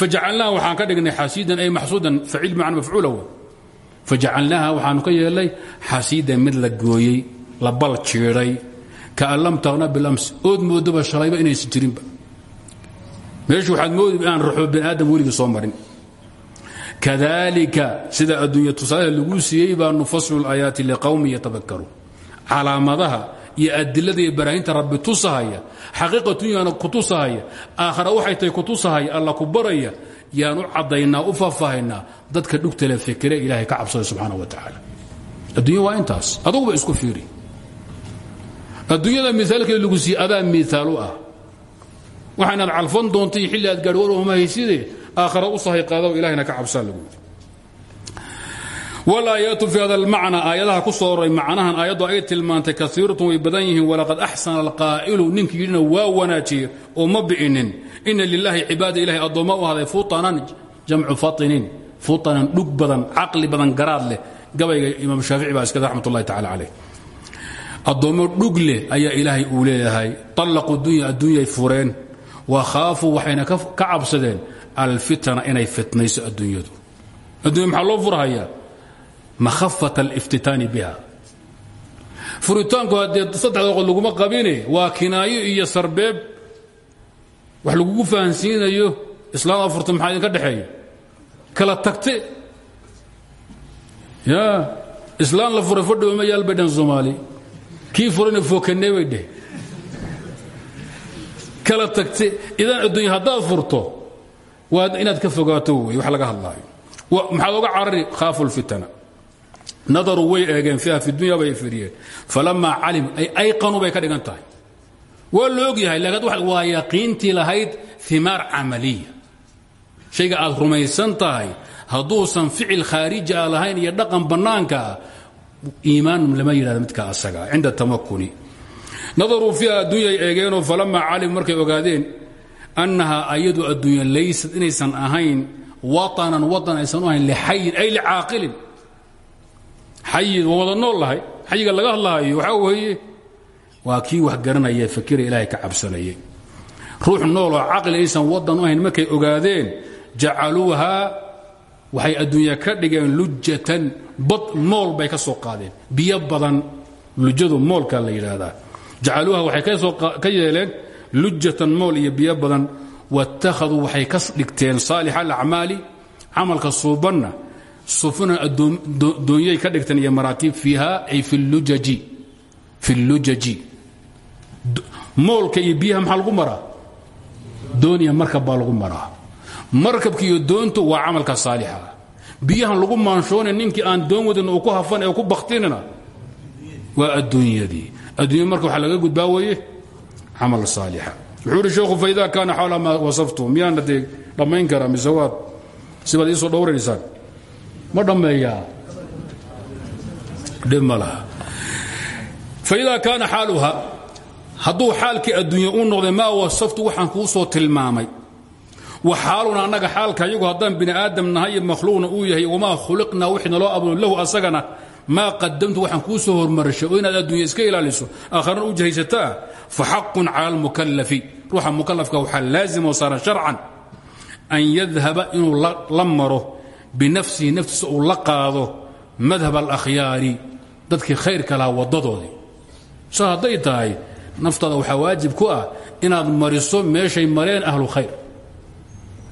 S1: fajacalnaaha waxaan ka dhignay xasiidan ay maxsuudan faciil macna mafcuula w fajacalnaaha waxaanu ka yeelnay xasiidan mid la gooyey la bal jiiday kaan lam taqna bilams ood moodaba shalayba inaysan jirinba. Meeshu waxaad moodi inaan raxoo bani aadam weligii soo marin. Kadalika sida adduunya tusaalaha lagu siiyey baa nufasilu laayaati liqowmin yatabakaruun calaamadaha iyo adilada iyo rabbi tusahaya xaqiiqa dunyana ku tusahaya waxay tahay ku alla ku baraya yaan u caddaynaa u faahfaahaynaa dadka dhugtale ka cabsada subxaana wa tacaala. Adduunya waa intaas. Aduguba isku fiiri adduunyada miaalkeeda lagu siiye adaa miaalu ah. Waxaynaad calfan doonta iyo xilli aad gaadhi war oma hayside aakhara u sahay qaado ilahayna ka cabsaa lagu yidhi. Walaayaatu fi hada almacnaa aayadaha ku soo oray macnahan aayaddu ay tilmaantay kaiiratun way badan yihiin walaqad axsana alqaa'ilu ninkii yidhina waa wanaajiyey oo ma bi'inin ina lilaahi cibaada ilahay addoomma u haday futanan jamcu fatinin futanan dhug badan caqli badan garaad leh. Gabayga imaam shaafici baa iskada raxmat ullahi tacala calayh addoommo dhug leh ayaa ilaahay uu leeyahay. طallaquu dunya adduunyay fureen. Wa khaafuu waxayna ka cabsadeen alfitna inay fitnayso adduunyadu. Addunya maxaa loo furhayaa? Mahafat aliftitaani biha. Furitaanku haddee saddexda qod laguma qabine waa kinaayo iyo sarbeeb. Wax lagugu fahansiinayo islaam afurta maxaa idinka dhexeeya? Kala tagte. Ya islaan la furay fadhiba ma yaal bay dhan soomaali kii furayna fokanee bay dheh. Kala tagte idan adduunya haddaad furto waa inaad ka fogaato wey wax laga hadlaayo. Maxaad oga carari? Khaafu lfitna nadaruu way eegeen fiiha fi dunya bay firiyeen. Falamaa calim ay ayqanu bay ka dhigan tahay. Waa la og yahay laakiin waa yaqiintii lahayd himaar camaliya. Shayga aad rumaysan tahay hadduusan ficil khaariji a lahayn iyo dhaqan bannaanka ah iimaan lama yidhahdo midka asaga cinda tamakuni nadaruu fiiha adduunyay eegeenoo falamaa calim markay ogaadeen annahaa ayadu adduunya laysad inaysan ahayn watanan watan aysan u ahayn lixayin ay licaaqilin xayi waa wada lahay xayiga laga hadlaayo waxaa weeye? Waa kii wax garanaya fakira ilaahay ka cabsanayay. Ruux nool oo caqli aysan wadan ahayn markay ogaadeen jacaluuhaa waxay adduunya ka dhigeen lujatan bad mool bay ka soo qaadeen. Biyo badan lujadu moolka la yidhaahdaa. Jacaluuha waxay ka yeeleen lujatan mool iyo biyo badan. Wاtakhaduu waxay ka dhigteen saalix alacmaali camalka suubanna. Sufunan doonyay ka dhigteen iyo maraakiib fiiha ay fi اllujaji moolka iyo biyaha maxaa lagu maraa? Doon iyo markab baa lagu maraa markabka iyo doontu waa camalka saalixa. Biyahan lagu maanshoona ninkii aan doon wadin uu ku hafan ee ku baktinina waa adduunyadii. Adduunya marka waxaa laga gudbaa weeye camal saalixa. Wuxuu ihi sheekhu faida kaana xawla wasaftu. Miyaana dee dhammayn karaa mise waad sibaad iisoo ma dhammeeyaa? Dhib ma laha. Faida kaana xaaluha hadduu xaalkii noqday maa wasaftu waxaan kuu soo tilmaamay wa xaaluna annaga xaalka iyagu haddaan bini aadam nahay iyo makhluuqna uu yahay wamaa khuliqnaa wixii naloo abuuro lahu asagana maa qadamtu waxaan kuu soo hormarishay oo inaad adduunya iska ilaaliso aakharana u jahaysataa fa xaqun cala almukallafi. Ruuxa mukallafka waxaa laazimoo saaran sharcan an yadhaba inuu la maro binafsihi naftiisa uu la qaado madhab alakhyaari dadkii khayrka lahaa waddadoodii sa hadday tahay waajib ku ah inaad mariso meeshay mareen ahlu khayr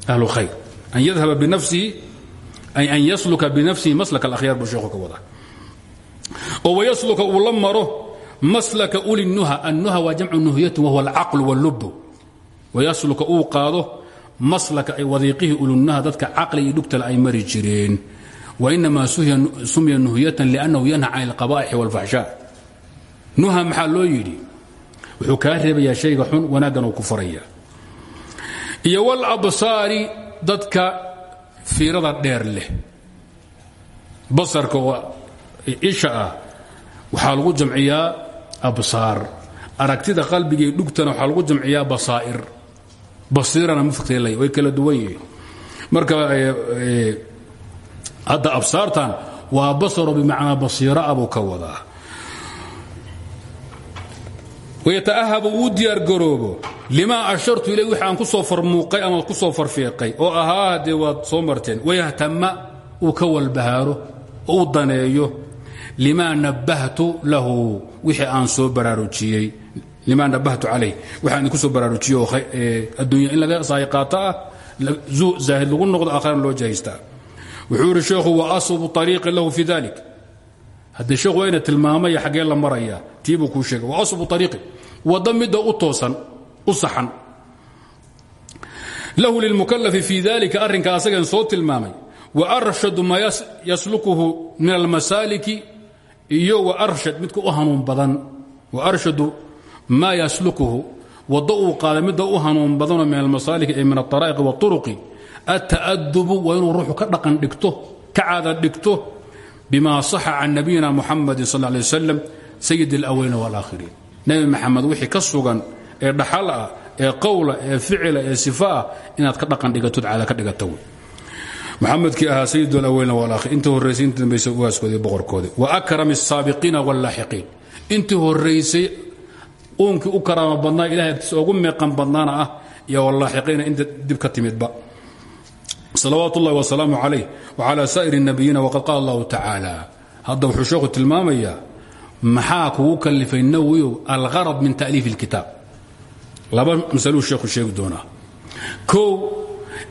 S1: ahlu khayr an yadhaba binafsihi ay an yasluka binafsihi maslaka alakhyaar buu sheekhu ka wadaa oo wayasluka uu la maro maslaka uli nuha annuha waa jamcu nuhyatin wahuwa alcaqlu wallubu wayasluka uu qaado maslaka ay wadiiqihii ulunaha dadka caqli iyo dhugtale ay mari jireen wainamaa sumya nuhyatan liannahu yanha can alqaba'ixi walfaxshaa nuha maxaa loo wuxuu kaa reebayaa shayga xun wanaaggan ku faraya iyo walabsaari dadka fiirada dheer leh. Basarka oo isha ah waxaa lagu jamciyaa absaar. Aragtida qalbiga iyo dhugtana waxaa lagu jamciyaa basaa'ir. Basiirana mufteelay way kala duwan marka hadda absaartan waa basaro bimacnaa basiira abuu ka wadaa wayata'ahabu uu diyaargaroobo limaa ashartu ilay wixii aan ku soo farmuuqay ama ku soo farfiiqay oo ahaa haddee waad soo marteen wayahtama uu ka walbahaaro oo u daneeyo limaa nabbahtu lahu wixii aan soo baraarujiyey limaa nabbahtu calayh waxaan idinku soo baraarujiye oo adduunya in laga saayiqaato ah zaahid lagu noqdo aakharan loo jahaystaa wuxuu yidhi sheekhu wa asbu ariiqi wadda midda u toosan u saxan lahu lilmukalafi fii dalika arrinka asagan soo tilmaamay wa arshadu maa yaslukuhu min almasaaliki iyo wa arshad midka u hanuun badan wa arshadu maa yaslukuhu waddo uu qaaday midda u hanuun badanoo min almasaaliki ay min alطaraa'iqi waاطuruqi alta'adubu waa inuu ruuxu ka dhaqan dhigto ka caada dhigto bima saxa can nabiyina muxamadi sal ly wasalam sayid اlawalina wاlaakhiriin nebi maxamed wixii ka sugan ee dhaxal ah ee qowla ee ficila ee sifaah inaad ka dhaqandhigatood caada ka dhigata muxamedkii ahaa sayidul awelna walakhi inta horraysay inta dambaysa uaaskoodii boqorkoodii. Wa akram asaabiqiina wallaaxiqiin intii horraysay uunkii u karaama badnaa ilahay ugu meeqan badnaana ah iyo wallaaxiqiina inta dib ka timidba. Salawaat ullahi wasalaamu calayh wacalaa saa'ir nabiyiina waqad qaala allahu tacaala hadda wuxuu sheekhu tilmaamayaa maxaa kugu kalifay nawiyow algarad min ta'liif اlkitaab laba masaluu sheekhu sheegi doonaa kow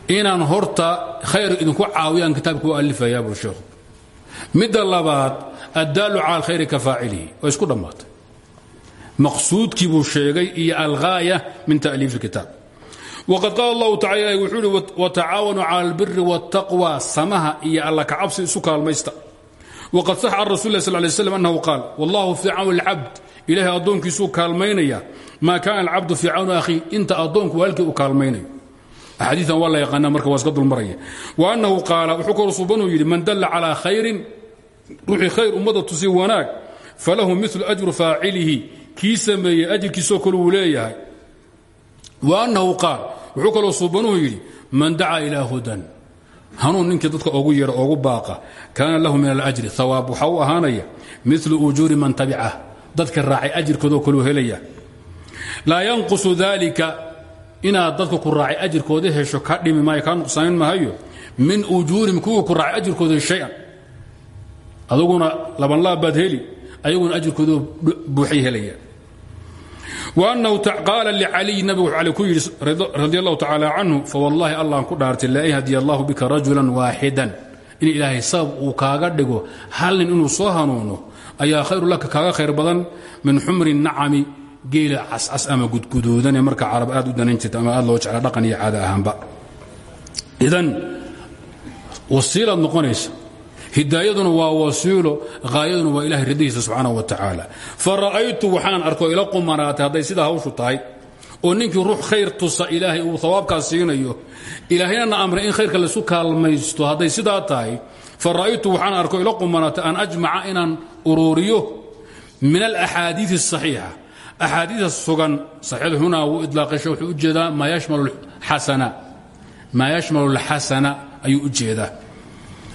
S1: inaan horta khayr idinku caawiyaan kitaabka u alifayaa buu sheekhu midda labaad addaalu cala alkhayri ka faacilihi waa isku dhammaatay maqsuudkii buu sheegay iyo alghaaya min ta'liif اlkitaab waqad qaala allahu tacala ilahi wuxuu uhi watacaawanuu cala albiri wاtaqwa samaha iyo alla kacabsi isu kaalmaysta wqad sax can rasul sl lay slam annahu qaal wallahu fii cawn اlcabd ilahay addoonkiisuu kaalmaynaya maa kaana alcabdu fii cawni akhii inta addoonku waalkii u kaalmaynayo axaadiian waa la yaqaana marka waa iska dulmaraya wa annahu qaala wuxuu kaloo subanuu yidhi man dalla calaa khayrin ruuxii khayr ummadda tusi wanaag falahu milu ajru faacilihi kii sameeyey ajirkiisoo kale uu leeyahay wa annahu qaal wuxuu kaloo subanuhu yidhi man dacaa ilaa hudan hanuun ninkii dadka ogu yeedha ogu baaqa kaana lahu min alajri hawaab waxaa u ahaanaya milu ujuuri man tabicah dadka raacay ajirkoodoo kaluu helaya. Laa yanqusu dalika inaad dadka ku raacay ajirkooda hesho ka dhimi maayo kaa nuqsaamin mahayo min ujuurihim kuwii ku raacay ajirkooda shay-an. Aduguna labanlaab baad heli ayaguna ajirkooda buuxay helayaan anahu qaala lcaliy nabigu ali ku yidhi radi allahu tacaala canhu fawallaahi allahn ku dhaartay la yhdiy allahu bika rajulan waaxidan in ilaahay sabab uu kaaga dhigo hal nin inuu soo hanuuno ayaa khayru laka kaaga khayr badan min xumri nacami geela cascas ama gudguduudanee marka carab aad u danayn jirta ama aad loo jecla dhaqan iyo caada ahaanba idan wasiilaad noqonaysa hidaayaduna waa wasiilo haayaduna waa ilahay ridihiisa subxaana wa tacaala fa waxaan arko ila qumanaatay hadday sidaa hawshu tahay oo ninkii ruux khayr tusa ilaahay uu hawaabkaas siinayo ilaahaynana amray in khayrka laysu kaalmaysto hadday sidaa tahay. Fa waxaan arko ila qumanaatay an ajmaca inaan uruuriyo min alaxaadiii asaxiixa axaadiida sugan saxiid hunaa wuu idlaaqasha wuxuu u jeedaa maa yashmalu alxasana ayuu u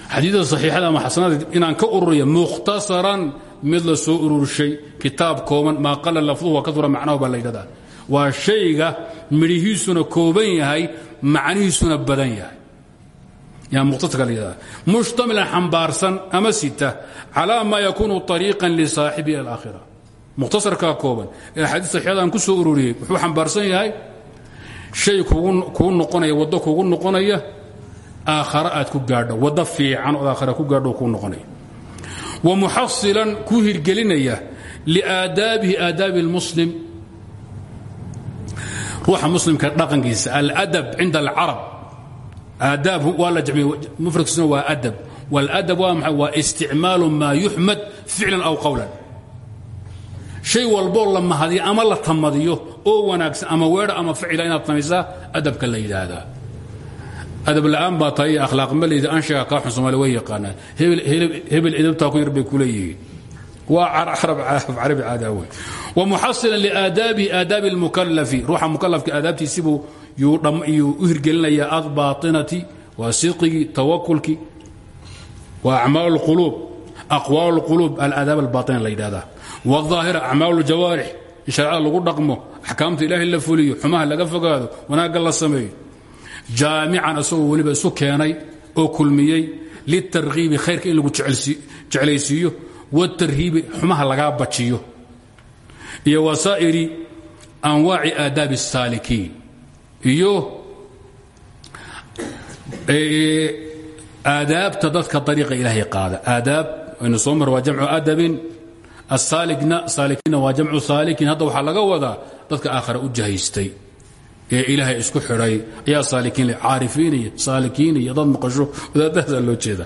S1: xadiida saxiixada ama xasanada inaan ka ururiya mukhtasaran mid la soo ururshay kitaab kooban maa qala lafduhu wa kaura macnahu baa la yidhahdaa. Waa shayga midhihiisuna kooban yahay macnihiisuna badan yahay. Yaa mukhtasarka la yidhahdaa. Mushtamilan xambaarsan ama sita calaa maa yakuunu طariiqan lisaaxibi ila alaakhira mukhtasarkaa kooban ee axaadiis saxiixadaan ku soo ururiyey wuxuu xambaarsan yahay shay kuu noqonaya waddo kugu noqonaya aakhare aad ku gaadho waddo fiican ood aakhare ku gaadho kuu noqonaya wa muxasilan kuu hirgelinaya liaadaabihi aadaabi اlmuslim ruuxa muslimka dhaqankiisa aladab cinda alcarab. Aadaab waa la jamiy mufradkiisuna waa adab. Waladab waa maxay? Waa isticmaalu maa yuxmad ficlan aw qowlan shay walboo la mahadiyo ama la tamadiyo oo wanaagsan ama weedha ama ficila inaad samaysaa adabka la adab la'aan baa tahay akhlaaq maleyda anshaga kaa xun somaali way yaqaanaan hebel edabtaa ku yar bay ku leeyihiin waa carabi caada wey wamuxasilan liaadaabihi aadaabi اlmukalafi ruuxa mukalafka aadaabtiisibuu yuu u hirgelinayaa albaaطinati waa sidqigii tawakulkii waa acmaal اlquluub aqwaal اlquluub alaadaab albaaطina la yidhahdaa wاظaahira acmaal اljawaarix in sharcada lagu dhaqmo axkaamta ilaahay la fuliyo xumaha laga fogaado wanaagga la sameeyo jaamican isagoo weliba isu keenay oo kulmiyey litarkiibi khayrka in lagu jeclaysiiyo watarhiibi xumaha lagaa bajiyo. Iyo wasaa'iri anwaaci aadaabi الsaalikiin iyo aadaabta dadka ariiqa ilaahay aada aadaab aynu soo mar waa jamcu adabin asaalikina waa jamcu saalikin hadda waxaa laga wadaa dadka aakhare u jahaystay ee ilaahay isku xidhay ayaa saalikiin caarifiin iyo saalikiin iyo dad maqasho wadaadahaasaa loo jeeda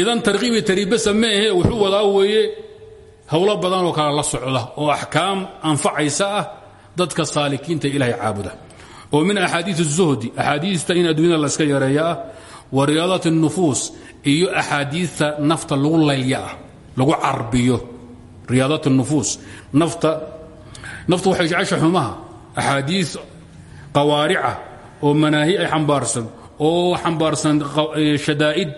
S1: idan tarkiibi tariibasa meahe wuxuu wadaa weeye howlo badan oo kale la socda oo axkaam anfacaysa ah dadka saalikiinta ilaahay caabuda oo min axaadii الzuhdi axaadiista in adduunyada laska yareeya ah wa riyaadat الnufuus iyo axaadiista nafta lagu laylya ah lagu carbiyo riyaadat الnufuus nafta naftu waxay jecesha xumaha axaadii qawaarica oo manaahi ay xambaarsan oo xambaarsan shadaa'id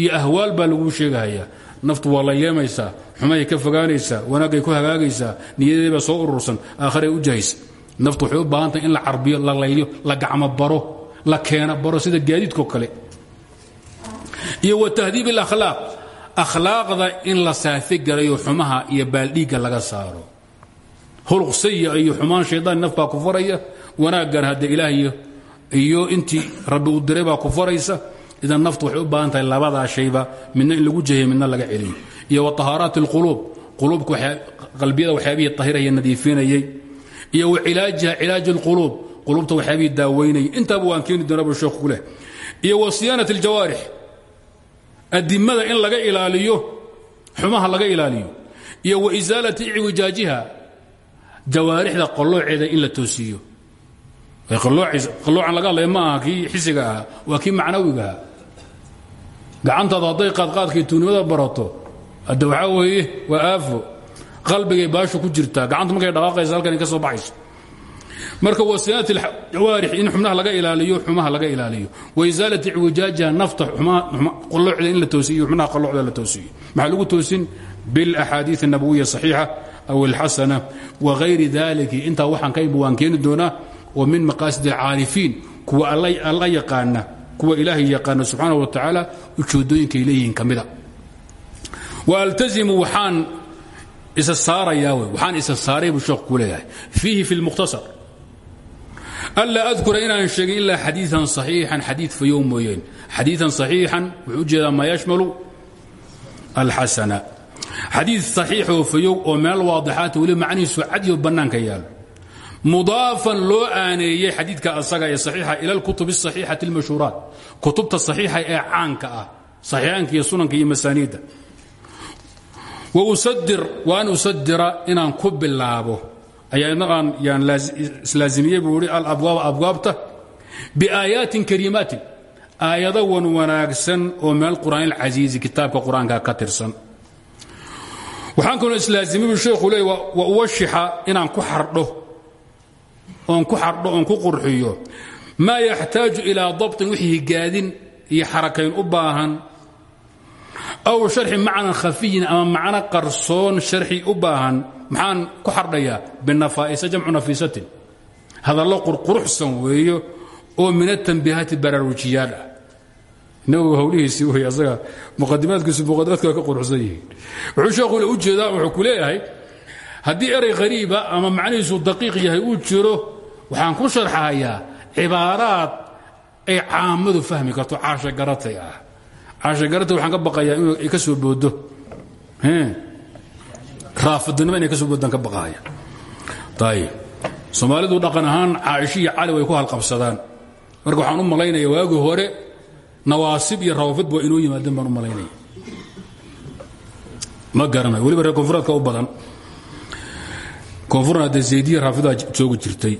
S1: iyo ahwaal baa laguu sheegahayaa. Naftu waa layleemaysaa xumahay ka fogaanaysaa wanaagay ku hagaagaysaa niyadeedii baa soo urursan aakharay u jahaysa. Naftu waxay u in la carbiyo la layliyo la gacmo baro la keena baro sida gaadiidko kale. Iyo wa tahdiib اlakhlaaq akhlaaqda in la saafi garayo xumaha iyo baaldhiigga laga saaro. Huluq iyo xumaan shaydaan naf ku faraya wanaaggan hadde ilaahiy iyo intii rabbi u diray baa ku faraysa idan naftu waxay u baahan tahay labadaa shayba midna in lagu jahiyo midna laga celiyo iyo wa طahaaraat اlquluub quluubka qalbiyada waxyaabihii طahiraya nadiifinayay iyo wa cilaajiha cilaaj اlquluub quluubta waxyaabihii daaweynayay intaaba waan keeni doona bu sheekhu ku leh iyo wa siyaanaة اljawaarix adimada in laga ilaaliyo xumaha laga ilaaliyo iyo wa isaalati icwijaajiha jawaarixda qallooceeda in la toosiiyo qalloocan laga hadlaya ma aha kii xisiga ahaa waa kii macnawiga ahaa gacantaadu hadday qaadqaadkii tuunimada barato hadde waxaa weeye waa aafo qalbigay baashu ku jirtaa gacanta markay dhaqaaqaysa halkan ka soo baxayso marka wasiyaanat jawaarix in xubnaha laga ilaaliyo xumaha laga ilaaliyo wa isaalati icwijaajiha nafta qalloocda in la toosiyo xubnaha qalloocda la toosiyo maxaa lagu toosin biاlaxaadiiث الnabawiya صaxiixa aw اlxasana wagayri daliki intaa waxaan ka waan keeni doonaa oo min maqaasid alcaarifiin kuwa alla yaqaana kuwa ilaahay yaqaana subxaana wa tacaala ujoodooyinkay leeyihiin ka wa altazimu waxaan isa saarayaa wey waxaan isa saaraybu sheekh kuu leeyahay. Fiihi fi lmukhtasar anlaa adkura inaan sheegin ilaa xadiian saxiixan xadii fayo mooyeen. Xadiian saxiixan wuxuu u jeedaa maa yashmalu? Alxasana. Xadii saxiix oo fayow oo meel waadixaata weli macnihiisu cadiyo bannaanka yaalo mudaafan loo aaneeyey xadiidka asaga ee saxiixa ila alkutub asaxiixati almashhuuraat kutubta saxiixa ee caanka ah saxiixaanka iyo sunanka iyo masaaniidda. Wa usadir wa an usadira inaan ku bilaabo. Ayaa inaqaan yaan islaazimiyey buu ihi alabwaaba abwaabta biaayaatin kariimaatin. Aayado wan wanaagsan oo min alqur'aan alcasiizi kitaabka qur'aanka ka tirsan. Waxaan kaloo islaazimiybu sheekhu leey wa uwashixa inaan ku xardho oon ku xardho oon ku qurxiyo. Maa yaxtaaju ilaa dabtin wixii higaadin iyo xarakayn u baahan. Aw sharxi macnan khafiyin ama macno qarsoon sharxi u baahan. Maxaan ku xardhayaa? Binafaa'isa jamcu nafiisatin. Hadallo qurquruxsan weeyo oo min atambiihaati baraarujiyaal ah nawowi hawlihiisii asaga muqadimaadkiisu muqadimaadka ka quruxsan yihiin. Wuxuu sheekhu u jeedaa wuxuu ku leeyahay erey khariiba ama macnihiisu daqiiq yahay uu jiro waxaan ku sharxahayaa cibaaraad ay caamadu fahmi karto caasha garatay ah. Caashagarata waxaan ka baqayaa inuu ka soo boodo raafidnimo inay ka soo boodaan ka baqahaya ayib soomaalidu dhaqan ahaan caaisho iyo cali way ku halqabsadaan. Marka waxaan u malaynaya waagii hore nawaasib iyo rawafidba waa inoo yimaadeen baan u malaynaya. Ma garanayo weliba reer koonfureedka u badan. Koonfurna dee zaydiya raafidaa joogi jirtay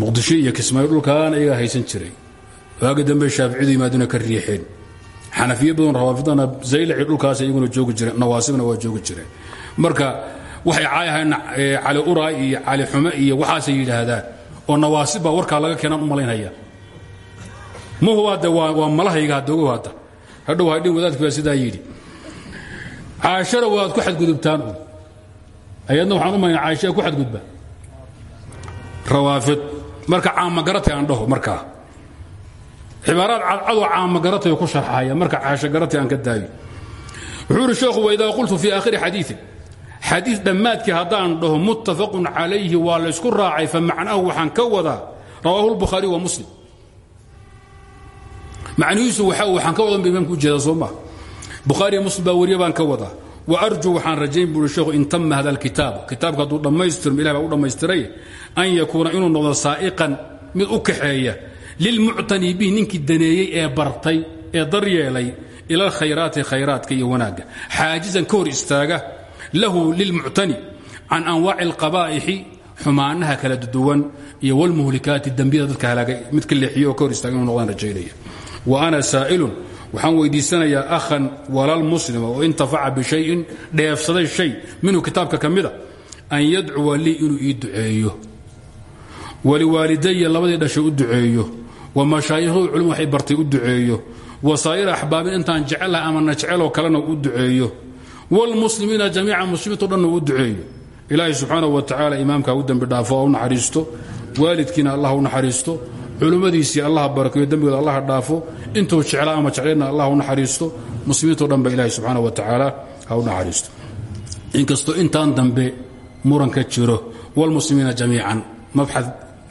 S1: muqdisho iyo kismaayo dhulkaan ayagaa haysan jiray. Waagi dambe shaaficiyadu yimaaduna ka riixeen. Xanafiye badan rawaafidana zaylaci dhulkaas iyaguna joogi jireen nawaasibna waa joogi jireen. Marka waxay caayahayn cali ura iyo cali xume iyo waxaasay yidhaahdaan oo nawaasib baa laga keenaan u malaynhaya muhu hadde waa malahayga hadogow hadda hadhow hadhin wadaadki baa sidaa yidhi. Waad ku xadgudubtaan ayadna waxaan u malayna caashaa ku xadgudba. Rawaafid marka caamagaratay aan dhaho markaa cibaaraad cadcadoo caamagaratay ku sharxaya marka caashagaratay aan ka daayo. Wuxuu ihi sheekhu waidaa qultu fii aakhiri xadiiin xadiid dhammaadkii haddaan dhaho muttafaqun calayhi waa laysku raacay fa macnaahu waxaan ka wadaa rawaahu lbukhaari wa muslim. Macnihiisu waxaan ka wadan ba imaamku ujeeda soo maa bukhaariya muslim baa wariya baan ka wadaa wa arjuu waxaan rajayn buui sheekhu in tama hada alkitaab. Kitaabka hadduu dhammaystirmo ilah baa u dhammaystiray an yakuuna inuu noqdo saa'iqan mid u kaxeeya lilmuctani bihi ninkii daneeyey ee bartay ee daryeelay ila alkhayraati khayraadka iyo wanaagga. Xaajizan ka hor istaaga lahu lilmuctani can anwaaci alqabaa'ixi xumaanaha kala duwan iyo walmuhlikaati dembiyada dadka mid ka leexiyo oo ka hor istaaga inu noqdaan rajaynaya wa ana saa'ilun waxaan weydiisanayaa akhan walaal muslima oo intafaca bishayin dheefsaday shay. Minhu kitaabka ka mida an yadcuwa lii inuu ii duceeyo. Waliwaalidaya labadii dhashay u duceeyo. Wa mashaayikhdu culum waxay bartay u duceeyo. Wa saa'ira axbaabin intaan jecelahay ama na jeceloo kalena u duceeyo. Wlmuslimiina jamiica muslimiinto dhanna u duceeyo. Ilaahay subxaanahu wa tacaala imaamka u dembi dhaafo oo naxariisto waalidkiina allah u naxariisto culummadiisii allah barakeeyo dembigooda allah dhaafo intuu jeclaa ama jeclayna allah u naxariisto muslimiintao dhan ba subxaanahu wa tacaala ha naxariisto. Inkastoo intaan dambe muranka jiro wlmuslimiina jamiican. Mabxad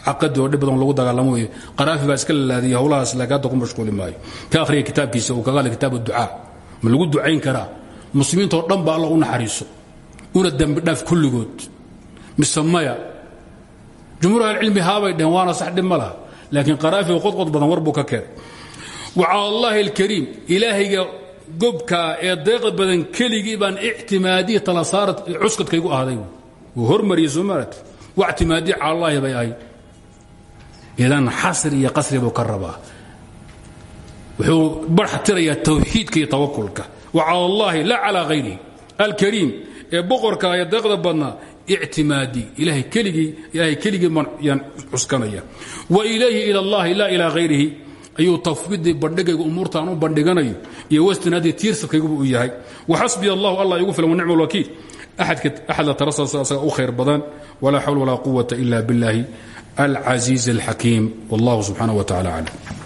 S1: caqadi oo dhib lagu dagaalamo qaraafi baa iska lalaadiyay howlahaas laakiin hadda mashquuli maayo. Ka akhriya kitaabkiisa uu kaga hadlay kitaab ducaa. Ma lagu ducayn karaa? Muslimiintoo dhan ba alla u naxariiso una dembi dhaaf kulligood. Mise maya jumhuur ahlicilmi haabay dheheen waana sax dhib laakiin qaraafiga qodqod badan war buu ka keenay. Wa cala allaahi alkariim ilaahayga gobkaa ee deeqa badan keligii baan ictimaadihi talasaarad cuskadkaygu ahday wuu hormariyey soomaalat wactimaadihi cala allaahi bay ahayd. Idan xasri iyo qasri buu ka rabaa. Wuxuu barx tirayaa tawxiidka iyo tawakulka. Wa cala allaahi la calaa hayrihi alkariim ee boqorka ee deeqda badnaa ictimaadii ilahay keligii ilahay keligii yaan cuskanaya wa ilayhi ila allahi laa ilaa hayrihi ayuu tafwidii bandhigayga umuurtaan u bandhiganayo iyo wastinaadii tiirsadkaygubu u yahay. Waxasbiya allahu allah igu filan wanicma alwakiil axad la tarasaasa asaga u khayr badan. Walaa xawla walaa quwata ila biاllahi alcasiizi alxakiim wallahu subxaanaه wa tacala aclam